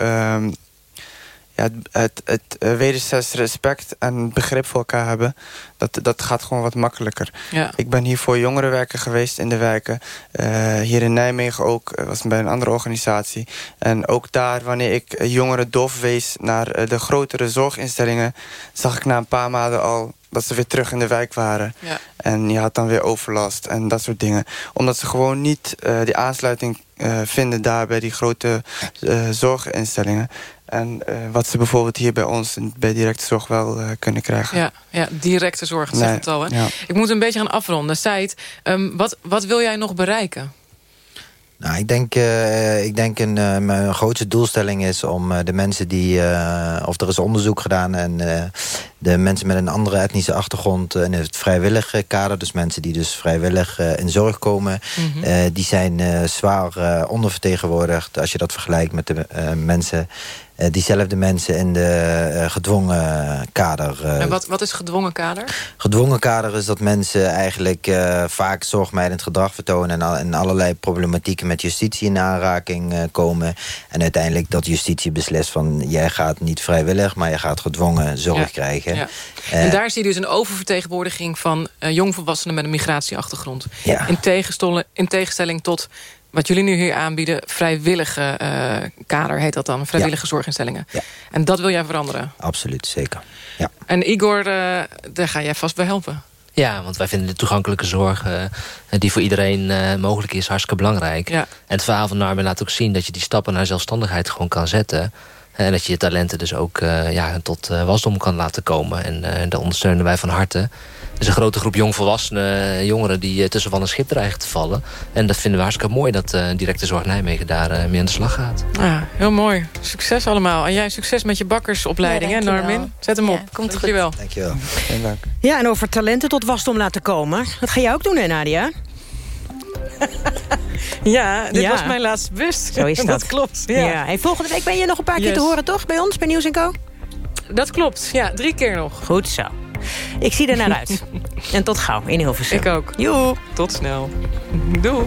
ja, het, het, het uh, wederzijds respect en begrip voor elkaar hebben, dat, dat gaat gewoon wat makkelijker. Ja. Ik ben hier voor jongerenwerken geweest in de wijken. Uh, hier in Nijmegen ook, was bij een andere organisatie. En ook daar, wanneer ik jongeren dof wees naar de grotere zorginstellingen, zag ik na een paar maanden al dat ze weer terug in de wijk waren. Ja. En je had dan weer overlast en dat soort dingen. Omdat ze gewoon niet uh, die aansluiting uh, vinden daar bij die grote uh, zorginstellingen. En uh, wat ze bijvoorbeeld hier bij ons bij directe zorg wel uh, kunnen krijgen. Ja, ja directe zorg, dat nee, zegt het al. Hè? Ja. Ik moet een beetje gaan afronden. Said, um, wat, wat wil jij nog bereiken? Nou, ik denk, uh, ik denk een, uh, mijn grootste doelstelling is om uh, de mensen die... of er is onderzoek gedaan en de mensen met een andere etnische achtergrond... in het vrijwillige kader, dus mensen die dus vrijwillig in zorg komen... Mm -hmm. die zijn zwaar ondervertegenwoordigd als je dat vergelijkt met de mensen... Uh, diezelfde mensen in de uh, gedwongen kader. Uh, en wat, wat is gedwongen kader? Gedwongen kader is dat mensen eigenlijk vaak zorgmijdend gedrag vertonen... en, en, allerlei problematieken met justitie in aanraking komen. En uiteindelijk dat justitie beslist van... jij gaat niet vrijwillig, maar je gaat gedwongen zorg ja. krijgen. Ja. en daar zie je dus een oververtegenwoordiging van jongvolwassenen... met een migratieachtergrond. Ja. In, in tegenstelling tot wat jullie nu hier aanbieden, vrijwillige uh, kader heet dat dan, vrijwillige ja. zorginstellingen. Ja. En dat wil jij veranderen? Absoluut, zeker. Ja. En Igor, uh, daar ga jij vast bij helpen. Ja, want wij vinden de toegankelijke zorg... Uh, die voor iedereen uh, mogelijk is, hartstikke belangrijk. Ja. En het verhaal van Narmen laat ook zien... dat je die stappen naar zelfstandigheid gewoon kan zetten... En dat je je talenten dus ook uh, ja, tot wasdom kan laten komen. En dat ondersteunen wij van harte. Er is een grote groep jongvolwassenen jongeren die tussen van een schip dreigen te vallen. En dat vinden we hartstikke mooi dat uh, Directe Zorg Nijmegen daar uh, mee aan de slag gaat. Ja, heel mooi. Succes allemaal. En jij succes met je bakkersopleiding, ja, hè Normin? Zet hem op. Ja, komt dankjewel. goed. Dankjewel. Geen dank. Ja, en over talenten tot wasdom laten komen. Dat ga jij ook doen, hè Nadia? ja, dit ja. was mijn laatste best. Zo is dat. dat klopt. Ja. ja. Hey, volgende week ben je nog een paar yes. keer te horen, toch? Bij ons, bij Nieuws Co? Dat klopt. Ja, drie keer nog. Goed zo. Ik zie er naar uit. en tot gauw in Hilversum. Ik ook. Joe. Tot snel. Doei.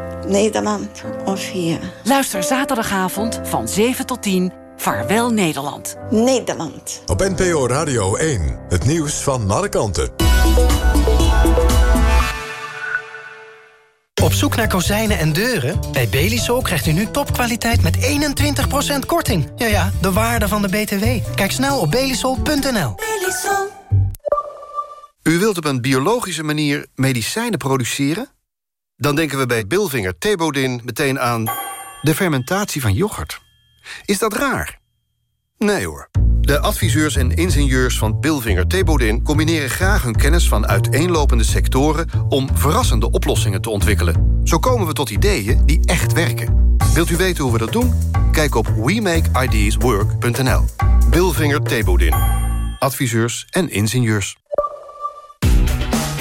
Nederland of hier? Luister zaterdagavond van 7 tot 10. Vaarwel Nederland. Nederland. Op NPO Radio 1. Het nieuws van alle kanten. Op zoek naar kozijnen en deuren? Bij Belisol krijgt u nu topkwaliteit met 21% korting. Ja ja, de waarde van de BTW. Kijk snel op belisol.nl. Belisol. U wilt op een biologische manier medicijnen produceren? Dan denken we bij Bilvinger Thebodin meteen aan de fermentatie van yoghurt. Is dat raar? Nee hoor. De adviseurs en ingenieurs van Bilvinger Thebodin... combineren graag hun kennis van uiteenlopende sectoren... om verrassende oplossingen te ontwikkelen. Zo komen we tot ideeën die echt werken. Wilt u weten hoe we dat doen? Kijk op WeMakeIdeasWork.nl. Bilvinger Thebodin. Adviseurs en ingenieurs.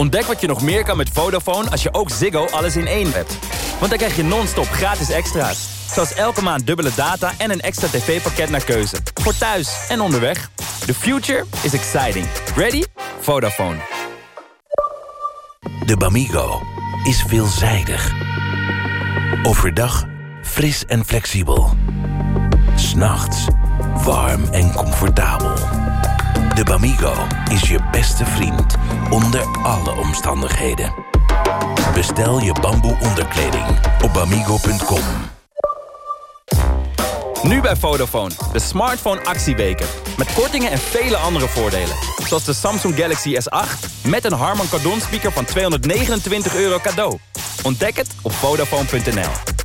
Ontdek wat je nog meer kan met Vodafone als je ook Ziggo alles in één hebt. Want dan krijg je non-stop gratis extra's. Zoals elke maand dubbele data en een extra tv-pakket naar keuze. Voor thuis en onderweg. The future is exciting. Ready? Vodafone. De Bamigo is veelzijdig. Overdag fris en flexibel. S'nachts warm en comfortabel. De Bamigo is je beste vriend onder alle omstandigheden. Bestel je bamboe onderkleding op bamigo.com. Nu bij Vodafone, de smartphone actieweken. Met kortingen en vele andere voordelen. Zoals de Samsung Galaxy S8 met een Harman Kardon speaker van 229 euro cadeau. Ontdek het op Vodafone.nl.